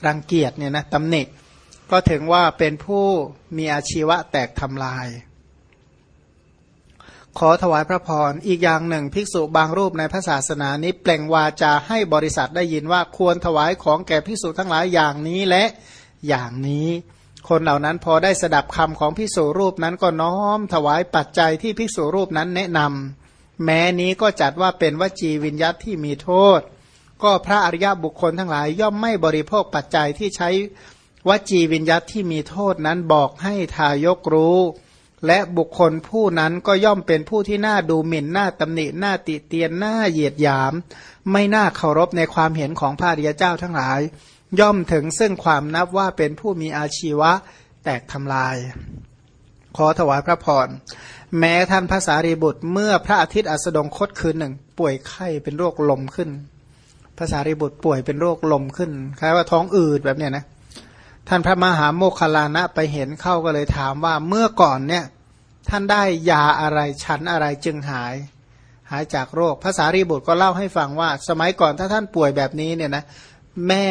รังเกียจเนี่ยนะตำหนิก็ถึงว่าเป็นผู้มีอาชีวะแตกทำลาย ขอถวายพระพรอีกอย่างหนึ่งภิกษุบางรูปในพระศาสนานี้ เปล่งวาจาให้บริษัทได้ยินว่าควรถวายของแก่ภิกษุทั้งหลายอย่างนี้และอย่างนี้คนเหล่านั้นพอได้สดับคำของภิกษุรูปนั้นก็น้อมถวายปัจจัยที่ภิกษุรูปนั้นแนะนำ แม้นี้ก็จัดว่าเป็นวจีวิญญัตที่มีโทษ ก็พระอริยบุคคลทั้งหลาย ย่อมไม่บริโภคปัจจัยที่ใช้วจีวิญญัตที่มีโทษนั้นบอกให้ทายกรู้ และบุคคลผู้นั้นก็ย่อมเป็นผู้ที่น่าดูหมิ่นน่าตำหนิน่าติเตียนน่าเหยียดหยาม ไม่น่าเคารพในความเห็นของพระอริยเจ้าทั้งหลาย ย่อมถึงซึ่งความนับว่าเป็นผู้มีอาชีวะแตกทำลาย ขอถวายพระพร แม้ท่านภาษารีบุตร เมื่อพระอาทิตย์อัสดงคตคืนหนึ่ง ป่วยไข้เป็นโรคลมขึ้นภาษารีบุตรป่วยเป็นโรคลมขึ้นคล้ายว่าท้องอืดแบบเนี้ยนะ ท่านพระมหาโมคคลานะไปเห็นเข้าก็เลยถามว่าเมื่อก่อนเนี่ยท่านได้ยาอะไรชั้นอะไรจึงหาย หายจากโรคภาษารีบุตรก็เล่าให้ฟังว่า สมัยก่อนถ้าท่านป่วยแบบนี้เนี่ยนะ แม่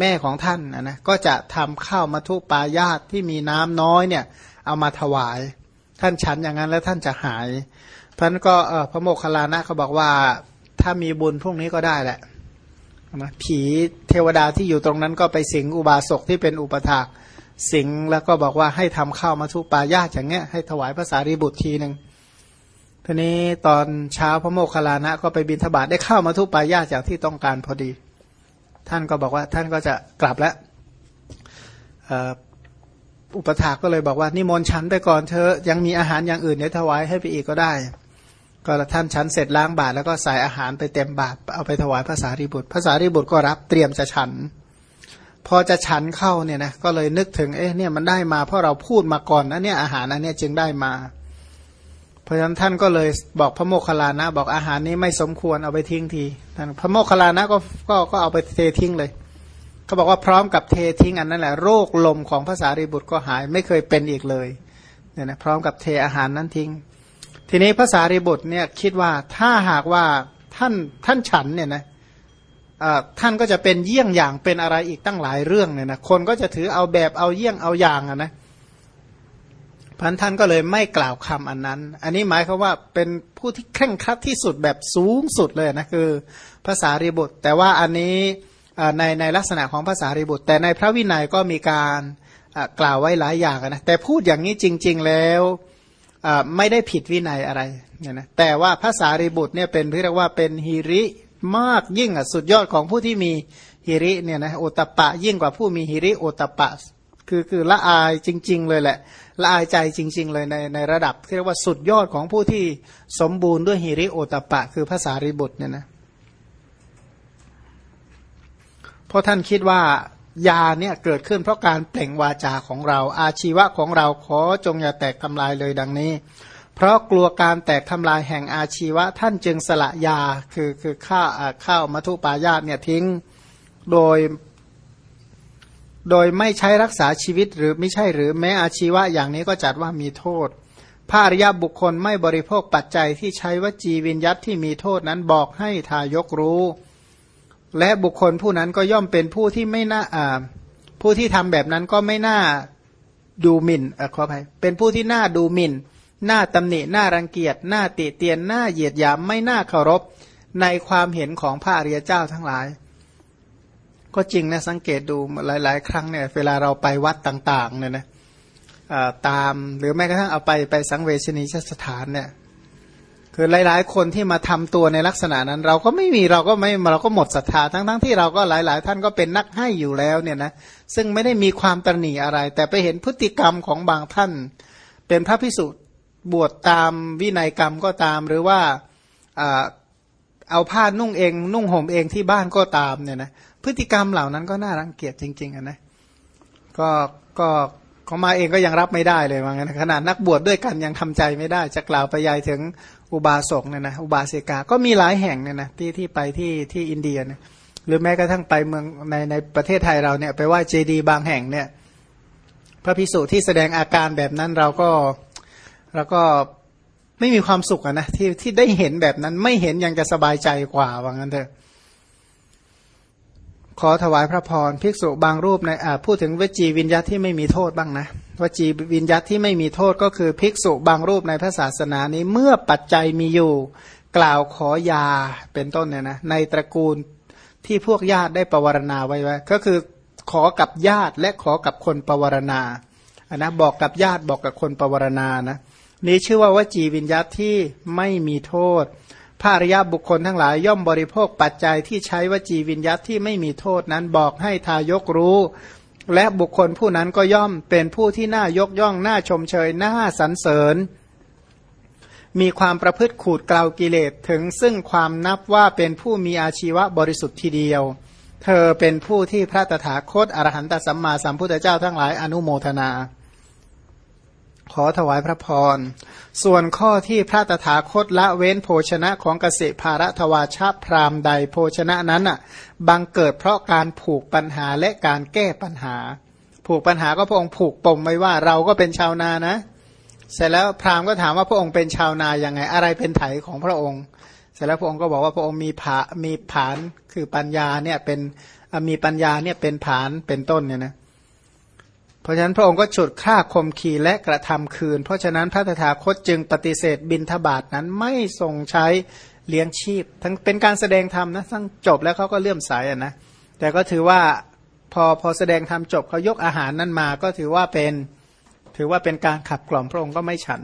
แม่ของท่านนะก็จะทำข้าวมาทุปายาตที่มีน้ำน้อยเนี่ย เอามาถวาย ท่านฉันอย่างนั้นแล้วท่านจะหายท่านก็พระโมคคัลลานะเขาบอกว่าถ้ามีบุญพวกนี้ก็ได้แหละนะผีเทวดาที่อยู่ตรงนั้นก็ไปสิงอุบาสกที่เป็นอุปถากสิงแล้วก็บอกว่าให้ทำข้าวมาทุปายาตอย่างเงี้ยให้ถวายภาษารีบุตรทีหนึ่งทีนี้ตอนเช้าพระโมคคัลลานะก็ไปบินทบาทได้ข้าวมาทุปายาตอย่างที่ต้องการพอดี ท่านก็บอกว่าท่านก็จะกลับแล้วอุปถาก็เลยบอกว่านิมนต์ฉันไปก่อนเธอยังมีอาหารอย่างอื่นเดี๋ยวถวายให้ไปอีกก็ได้ ก็ท่านฉันเสร็จล้างบาตรแล้วก็ใส่อาหารไปเต็มบาตรเอาไปถวายภาษารีบุตรภาษารีบุตรก็รับเตรียมจะฉัน พอจะฉันเข้าเนี่ยนะก็เลยนึกถึงเอ๊ะเนี่ยมันได้มาเพราะเราพูดมาก่อนนะเนี่ยอาหารอันนี้จึงได้มา เพราะฉะนั้นท่านก็เลยบอกพระโมคคัลลานะ บอกอาหารนี้ไม่สมควรเอาไปทิ้งทีท่านพระโมคคัลลานะก็ก็ก็เอาไปเททิ้งเลยเขาบอกว่าพร้อมกับเททิ้งอันนั้นแหละโรคลมของภาษารีบุตรก็หายไม่เคยเป็นอีกเลยเนี่ยนะพร้อมกับเทอาหารนั้นทิ้ง ทีนี้ภาษารีบุตรเนี่ยคิดว่าถ้าหากว่าท่านท่านฉันเนี่ยนะท่านก็จะเป็นเยี่ยงอย่างเป็นอะไรอีกตั้งหลายเรื่องเนี่ยนะคนก็จะถือเอาแบบเอาเยี่ยงเอาอย่างอะนะ พันท่านก็เลยไม่กล่าวคำอันนั้น อันนี้หมายความว่าเป็นผู้ที่เคร่งครัดที่สุดแบบสูงสุดเลยนะคือภาษารีบุตร แต่ว่าอันนี้ในในลักษณะของภาษาริบุตร แต่ในพระวินัยก็มีการกล่าวไว้หลายอย่างนะแต่พูดอย่างนี้จริง ๆแล้วไม่ได้ผิดวินัยอะไรเนี่ยนะแต่ว่าภาษาริบุตรเนี่ยเป็นเรียกว่าเป็นฮิริมากยิ่งสุดยอดของผู้ที่มีฮิริเนี่ยนะโอตปะยิ่งกว่าผู้มีฮิริโอตปะ คือคือละอายจริง ๆ เลยแหละ ละอายใจจริง ๆ เลยในในระดับที่เรียกว่าสุดยอดของผู้ที่สมบูรณ์ด้วยฮิริโอตปะ คือภาษาริบุตรเนี่ยนะเพราะท่านคิดว่ายาเนี่ยเกิดขึ้นเพราะการเปล่งวาจาของเรา อาชีวะของเราขอจงอย่าแตกทำลายเลยดังนี้ เพราะกลัวการแตกทำลายแห่งอาชีวะ ท่านจึงสละยาคือคือข้าวข้าวมัทุปายาตเนี่ยทิ้งโดย โดยไม่ใช้รักษาชีวิตหรือไม่ใช่หรือแม้อาชีวะอย่างนี้ก็จัดว่ามีโทษภาริยบุคคลไม่บริโภคปัจจัยที่ใช้วจีวิญยัตที่มีโทษนั้นบอกให้ทายกรู้ และบุคคลผู้นั้นก็ย่อมเป็นผู้ที่ไม่น่าผู้ที่ทำแบบนั้นก็ไม่น่าดูหมิ่นเขออภัยเป็นผู้ที่น่าดูหมิ่นน่าตำหนิน่ารังเกียจน่าติเตียนน่าเหยียดหยามไม่น่าเคารพในความเห็นของพระอริยเจ้าทั้งหลาย ก็จริงนะสังเกตดูหลาย ๆ ครั้งเนี่ยเวลาเราไปวัดต่างๆเนี่ยนะตามหรือแม้กระทั่งเอาไปไปสังเวชนียสถานเนี่ยคือหลาย ๆ คนที่มาทำตัวในลักษณะนั้น เราก็ไม่มีเราก็ไม่เราก็หมดศรัทธาทั้งๆทที่เราก็หลาย ๆ ท่านก็เป็นนักให้อยู่แล้วเนี่ยนะซึ่งไม่ได้มีความตรณีอะไร แต่ไปเห็นพฤติกรรมของบางท่าน เป็นพระพิสุบวชตามวินัยกรรมก็ตาม หรือว่าเอาผ้านุ่งเอง นุ่งห่มเองที่บ้านก็ตามเนี่ยนะ พฤติกรรมเหล่านั้นก็น่ารังเกียจจริงๆนะก็ก็เขามาเองก็ยังรับไม่ได้เลยว่างั้นขนาดนักบวชดด้วยกันยังทำใจไม่ได้จะกล่าวไปยายถึงอุบาสกเนี่ยนะอุบาสิกาก็มีหลายแห่งเนี่ยนะที่ที่ไปที่ที่อินเดียนะหรือแม้กระทั่งไปเมืองในในประเทศไทยเราเนี่ยไปไหว้เจดีบางแห่งเนี่ยพระพิสุที่แสดงอาการแบบนั้นเราก็เราก็ไม่มีความสุขนะที่ที่ได้เห็นแบบนั้นไม่เห็นยังจะสบายใจกว่าว่างั้นเถอะ ขอถวายพระพรภิกษุบางรูปในพูดถึงวจีวิญญาตที่ไม่มีโทษบ้างนะวจีวิญญาตที่ไม่มีโทษก็คือภิกษุบางรูปในพระศาสนานี้เมื่อปัจจัยมีอยู่ กล่าวขอยาเป็นต้นเนี่ยนะในตระกูลที่พวกญาติได้ประวรณาไว้ไว้ก็คือขอกับญาติและขอกับคนประวรณาอันนะบอกกับญาติบอกกับคนประวรณานะนี้ชื่อว่าวจีวิญญาตที่ไม่มีโทษ ภาริยบุคคลทั้งหลายย่อมบริโภคปัจจัยที่ใช้วจีวิญญัตที่ไม่มีโทษนั้นบอกให้ทายกรู้ และบุคคลผู้นั้นก็ย่อมเป็นผู้ที่น่ายกย่องน่าชมเชยน่าสรรเสริญ มีความประพฤติขูดกล่าวกิเลสถึงซึ่งความนับว่าเป็นผู้มีอาชีวะบริสุทธิ์ทีเดียว เธอเป็นผู้ที่พระตถาคตอรหันตสัมมาสัมพุทธเจ้าทั้งหลายอนุโมทนา ขอถวายพระพร ส่วนข้อที่พระตถาคตละเว้นโภชนะของเกษตรภารทวาชาพรามใดโภชนะนั้นอะบังเกิดเพราะการผูกปัญหาและการแก้ปัญหา ผูกปัญหาก็พระองค์ผูกปมไว้ว่าเราก็เป็นชาวนานะ เสร็จแล้วพรามก็ถามว่าพระองค์เป็นชาวนาอย่างไงอะไรเป็นไถของพระองค์ เสร็จแล้วพระองค์ก็บอกว่าพระองค์มีผามีผานคือปัญญาเนี่ยเป็นมีปัญญาเนี่ยเป็นผานเป็นต้นเนี่ยนะ ราะฉะนั้นพระองค์ก็ฉุดฆ่าคมขีและกระทำคืน เพราะฉะนั้นพระตถาคตจึงปฏิเสธบินทบาทนั้นไม่ทรงใช้เลี้ยงชีพ ทั้งเป็นการแสดงธรรมนะทั้งจบแล้วเขาก็เลื่อมใสอะนะแต่ก็ถือว่าพอพอแสดงธรรมจบเขายกอาหารนั้นมาก็ถือว่าเป็นถือว่าเป็นการขับกล่อมพระองค์ก็ไม่ฉัน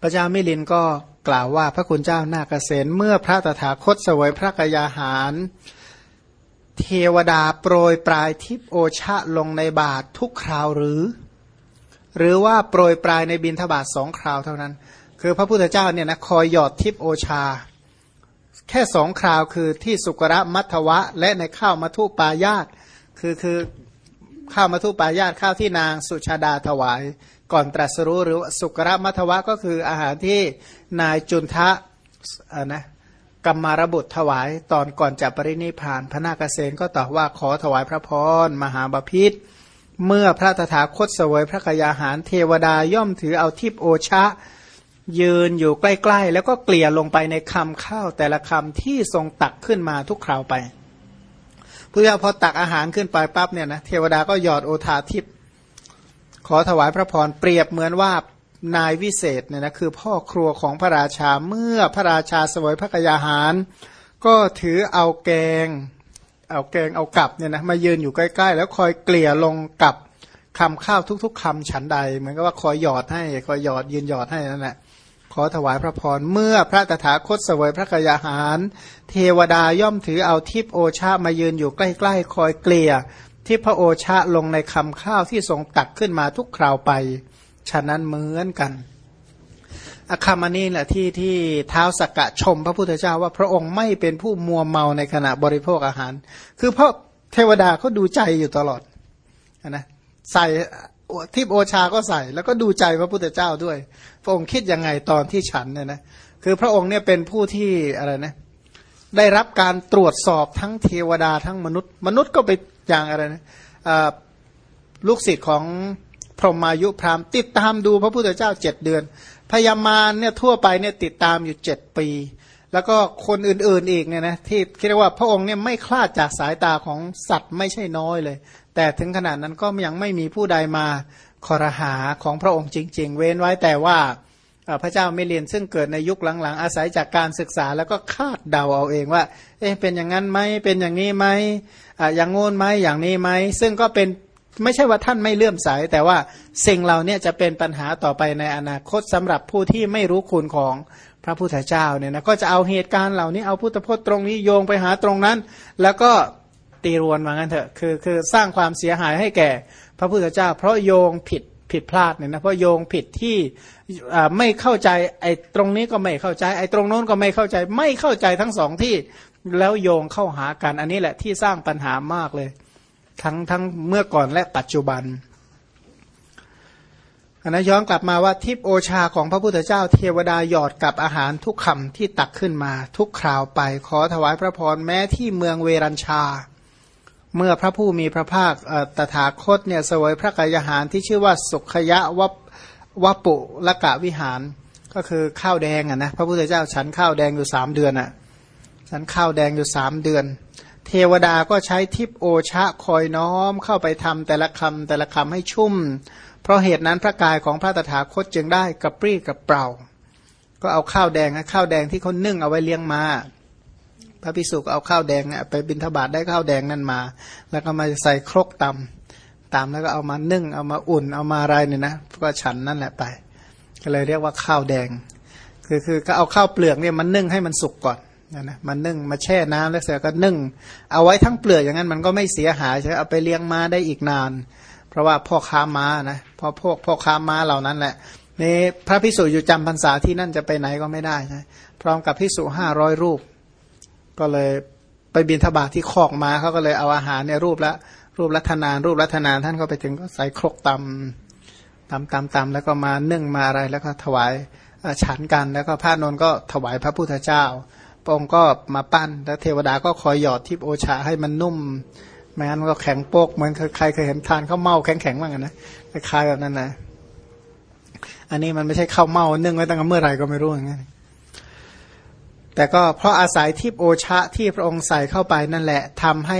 พระเจ้ามิลินก็กล่าวว่าพระคุณเจ้านาเกษตเมื่อพระตถาคตเสวยพระกยาหาร เทวดาโปรยปลายทิพโอชะลงในบาททุกคราวหรือ หรือว่าโปรยปลายในบินทบาทสองคราวเท่านั้น คือพระพุทธเจ้าเนี่ยนะคอยหยอดทิพโอชา แค่สองคราวคือที่สุกระมัทวะ และในข้าวมัทุปายาตคือคือข้าวมัทุปายาตข้าวที่นางสุชาดาถวาย ก่อนตรัสรู้หรือสุกระมัทวะก็คืออาหารที่นายจุนทะนะ กรรมารบุตรถวายตอนก่อนจะปรินิพาน พระนาคเษนก็ตอบว่าขอถวายพระพรมหาบาพิษเมื่อพระตถาคตเสวยพระกยาหารเทวดาย่อมถือเอาทิพโอชะ ยืนอยู่ใกล้ ๆ แล้วก็เกลี่ยลงไปในคำข้าวแต่ละคำที่ทรงตักขึ้นมาทุกคราวไปพระเจ้าพอตักอาหารขึ้นไปปั๊บเนี่ยนะเทวดาก็หยอดโอทาทิพขอถวายพระพรเปรียบเหมือนว่า นายวิเศษเนี่ยนะคือพ่อครัวของพระราชาเมื่อพระราชาสวยพระกยาหาร ก็ถือเอาแกง เอาแกงเอากับเนี่ยนะมายืนอยู่ใกล้ ๆ แล้วคอยเกลี่ยลงกับคำข้าวทุก ๆคำฉันใด เหมือนกับว่าคอยหยอดให้คอยหยอดยืนหยอดให้นั่นแหละขอถวายพระพรเมื่อพระตถาคตเสวยพระกยาหาร เทวดาย่อมถือเอาทิพโอชามายืนอยู่ใกล้ๆ คอยเกลี่ยที่พระโอชาลงในคำข้าวที่ทรงตักขึ้นมาทุกคราวไป ฉะนั้นเหมือนกันอคามานี่แหละที่ที่เท้าสักกะชม พระพุทธเจ้าว่าพระองค์ไม่เป็นผู้มัวเมาในขณะบริโภคอาหาร คือเพราะเทวดาเขาดูใจอยู่ตลอดนะใส่ทิพโอชาก็ใส่ แล้วก็ดูใจพระพุทธเจ้าด้วย พระองค์คิดยังไงตอนที่ฉันเนี่ยนะคือพระองค์เนี่ยเป็นผู้ที่อะไรนะได้รับการตรวจสอบทั้งเทวดาทั้งมนุษย์ มนุษย์ก็ไปอย่างอะไรนะลูกศิษย์ของ รหมายุพรามติดตามดูพระพุทธเจ้าเจ็ดเดือน พยามารเนี่ยทั่วไปเนี่ยติดตามอยู่เจ็ดปี แล้วก็คนอื่นๆอีกเนี่ยนะที่คิดว่าพระองค์เนี่ยไม่คลาดจากสายตาของสัตว์ไม่ใช่น้อยเลย แต่ถึงขนาดนั้นก็ยังไม่มีผู้ใดมาคอรหาของพระองค์จริง ๆ เว้นไว้แต่ว่าพระเจ้าเมเลียนซึ่งเกิดในยุคหลังๆ อาศัยจากการศึกษาแล้วก็คาดเดาเอาเองว่า เอ๊ะเป็นอย่างนั้นไหมเป็นอย่างนี้ไหมออย่างโง่นไหมอย่างนี้ไหมซึ่งก็เป็น ไม่ใช่ว่าท่านไม่เลื่อมใส แต่ว่าสิ่งเหล่านี้จะเป็นปัญหาต่อไปในอนาคตสำหรับผู้ที่ไม่รู้คุณของพระพุทธเจ้าเนี่ยนะก็จะเอาเหตุการณ์เหล่านี้เอาพุทธพจน์ตรงนี้โยงไปหาตรงนั้น แล้วก็ตีรวนว่างั้นเถอะคือคือสร้างความเสียหายให้แก่พระพุทธเจ้า เพราะโยงผิดผิดพลาดเนี่ยนะเพราะโยงผิดที่ไม่เข้าใจไอ้ตรงนี้ก็ไม่เข้าใจไอ้ตรงโน้นก็ไม่เข้าใจ ไม่เข้าใจทั้งสองที่แล้วโยงเข้าหากันอันนี้แหละที่สร้างปัญหามากเลย ทั้งทั้งเมื่อก่อนและปัจจุบันอันนั้นย้อนกลับมาว่าทิพโอชาของพระพุทธเจ้าเทวดาหยอดกับอาหารทุกคำที่ตักขึ้นมาทุกคราวไปขอถวายพระพรแม้ที่เมืองเวรัญชา เมื่อพระผู้มีพระภาคตถาคตเนี่ยสวยพระกายาหารที่ชื่อว่าสุขยะววปุละกะวิหาร ก็คือข้าวแดงอะนะพระพุทธเจ้าฉันข้าวแดงอยู่สามเดือนอะฉันข้าวแดงอยู่สามเดือน เทวดาก็ใช้ทิพโอชะคอยน้อมเข้าไปทำแต่ละคำแต่ละคำให้ชุ่ม เพราะเหตุนั้นพระกายของพระตถาคตจึงได้กระปรี้กระเปร่า ก็เอาข้าวแดงข้าวแดงที่เขานึ่งเอาไว้เลี้ยงมาพระพิสุก็เอาข้าวแดงไปบิณฑบาตได้ข้าวแดงนั่นมา แล้วก็มาใส่ครกตำตามแล้วก็เอามานึ่งเอามาอุ่นเอามาอะไรเนี่ยนะก็ฉันนั่นแหละไป ก็เลยเรียกว่าข้าวแดง คือคือก็เอาข้าวเปลือกเนี่ยมันนึ่งให้มันสุกก่อน นะนะมันนึ่งมาแช่น้ำแล้วเสร็จก็นึ่ง เอาไว้ทั้งเปลือกอย่างนั้นมันก็ไม่เสียหายใช่เอาไปเลี้ยงม้าได้อีกนาน เพราะว่าพ่อค้าม้านะพอพวกพ่อค้าม้าเหล่านั้นแหละนี่พระพิสุอยู่จำพรรษาที่นั่นจะไปไหนก็ไม่ได้ใช่พร้อมกับพิสุห้าร้อยรูป ก็เลยไปบินทบาทที่คอกม้าเขาก็เลยเอาอาหารเนี่ยรูปล้วรูปรัตนานรูปรัตนานท่านก็ไปถึงก็ใส่ครกตำตำตำตำแล้วก็มานึ่งมาอะไรแล้วก็ถวายฉันกันแล้วก็พระนนก็ถวายพระพุทธเจ้า พระองค์ก็มาปั้น แล้วเทวดาก็คอยหยอดทิพโอชาให้มันนุ่มไม่งั้นก็แข็งโปกเหมือนใครเคยเห็นทานข้าวเม่าแข็งแข็งบ้างนะคล้ายแบบนั้นนะอันนี้มันไม่ใช่ข้าวเม่านึ่งไว้ตั้งแต่เมื่อไหร่ก็ไม่รู้อย่างนี้แต่ก็เพราะอาศัยทิพโอชาที่พระองค์ใส่เข้าไปนั่นแหละทำให้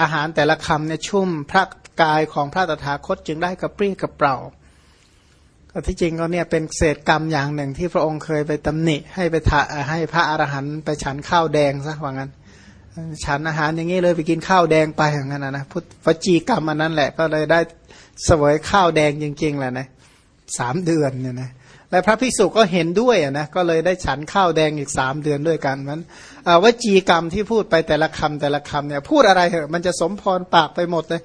อาหารแต่ละคำเนี่ยชุ่มพระกายของพระตถาคตจึงได้กระปรี้กระเปร่า ก็ที่จริงก็เนี่ยเป็นเศษกรรมอย่างหนึ่งที่พระองค์เคยไปตำหนิให้ไปถาให้พระอรหันต์ไปฉันข้าวแดงซะว่างั้น ฉันอาหารอย่างนี้เลยไปกินข้าวแดงไปอย่างนั้นนะนะพุทธจีกรรมอันนั้นแหละ ก็เลยได้เสวยข้าวแดงจริงๆแหละนะสามเดือนเนี่ยนะและพระภิกษุก็เห็นด้วยอะนะก็เลยได้ฉันข้าวแดงอีกสามเดือนด้วยกันมันวจีกรรมที่พูดไปแต่ละคำแต่ละคำเนี่ยพูดอะไรเหอะมันจะสมพรปากไปหมดเลย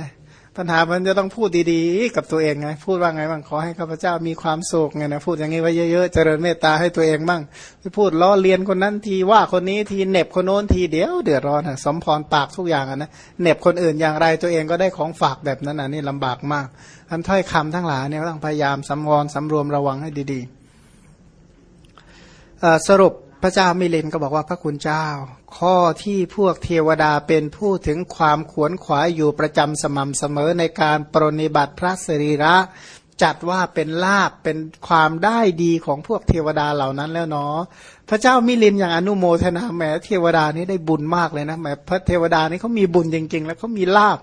นะ ปัญหามันจะต้องพูดดีๆ กับตัวเองไง พูดว่าไงบ้างขอให้ข้าพเจ้ามีความสุขไงนะพูดอย่างนี้ไว้เยอะๆเจริญเมตตาให้ตัวเองบ้างไปพูดล้อเลียนคนนั้นทีว่าคนนี้ทีเน็บคนโน้นทีเดี๋ยวเดือดร้อนสมพรปากทุกอย่างนะเน็บคนอื่นอย่างไรตัวเองก็ได้ของฝากแบบนั้นอะนี่ลำบากมากอันถ้อยคำทั้งหลายเนี่ยต้องพยายามสำวรสำรวมระวังให้ดีๆสรุปพระเจ้ามิเลนก็บอกว่าพระคุณเจ้า ข้อที่พวกเทวดาเป็นผู้ถึงความขวนขวายอยู่ประจำสม่ำเสมอในการปรนิบัติพระสรีระ จัดว่าเป็นลาบเป็นความได้ดีของพวกเทวดาเหล่านั้นแล้วเนาะพระเจ้ามิลินอย่างอนุโมทนาแหมเทวดานี้ได้บุญมากเลยนะแหมพระเทวดานี้เขามีบุญจริง ๆ แล้วเขามีลาบ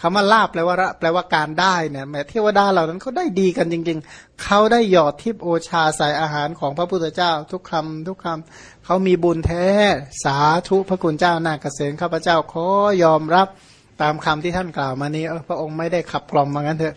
คำว่าลาบแปลว่าแปลว่าการได้เนี่ยแม้เทวดาเหล่านั้นเขาได้ดีกันจริง ๆเขาได้หยอดทิพโอชาใส่อาหารของพระพุทธเจ้า ทุกคำทุกคำ เขามีบุญแท้สาธุพระคุณเจ้านาเกษตรข้าพเจ้าขอยอมรับตามคำที่ท่านกล่าวมานี้พระองค์ไม่ได้ขับกล่อมมางั้นเถอะ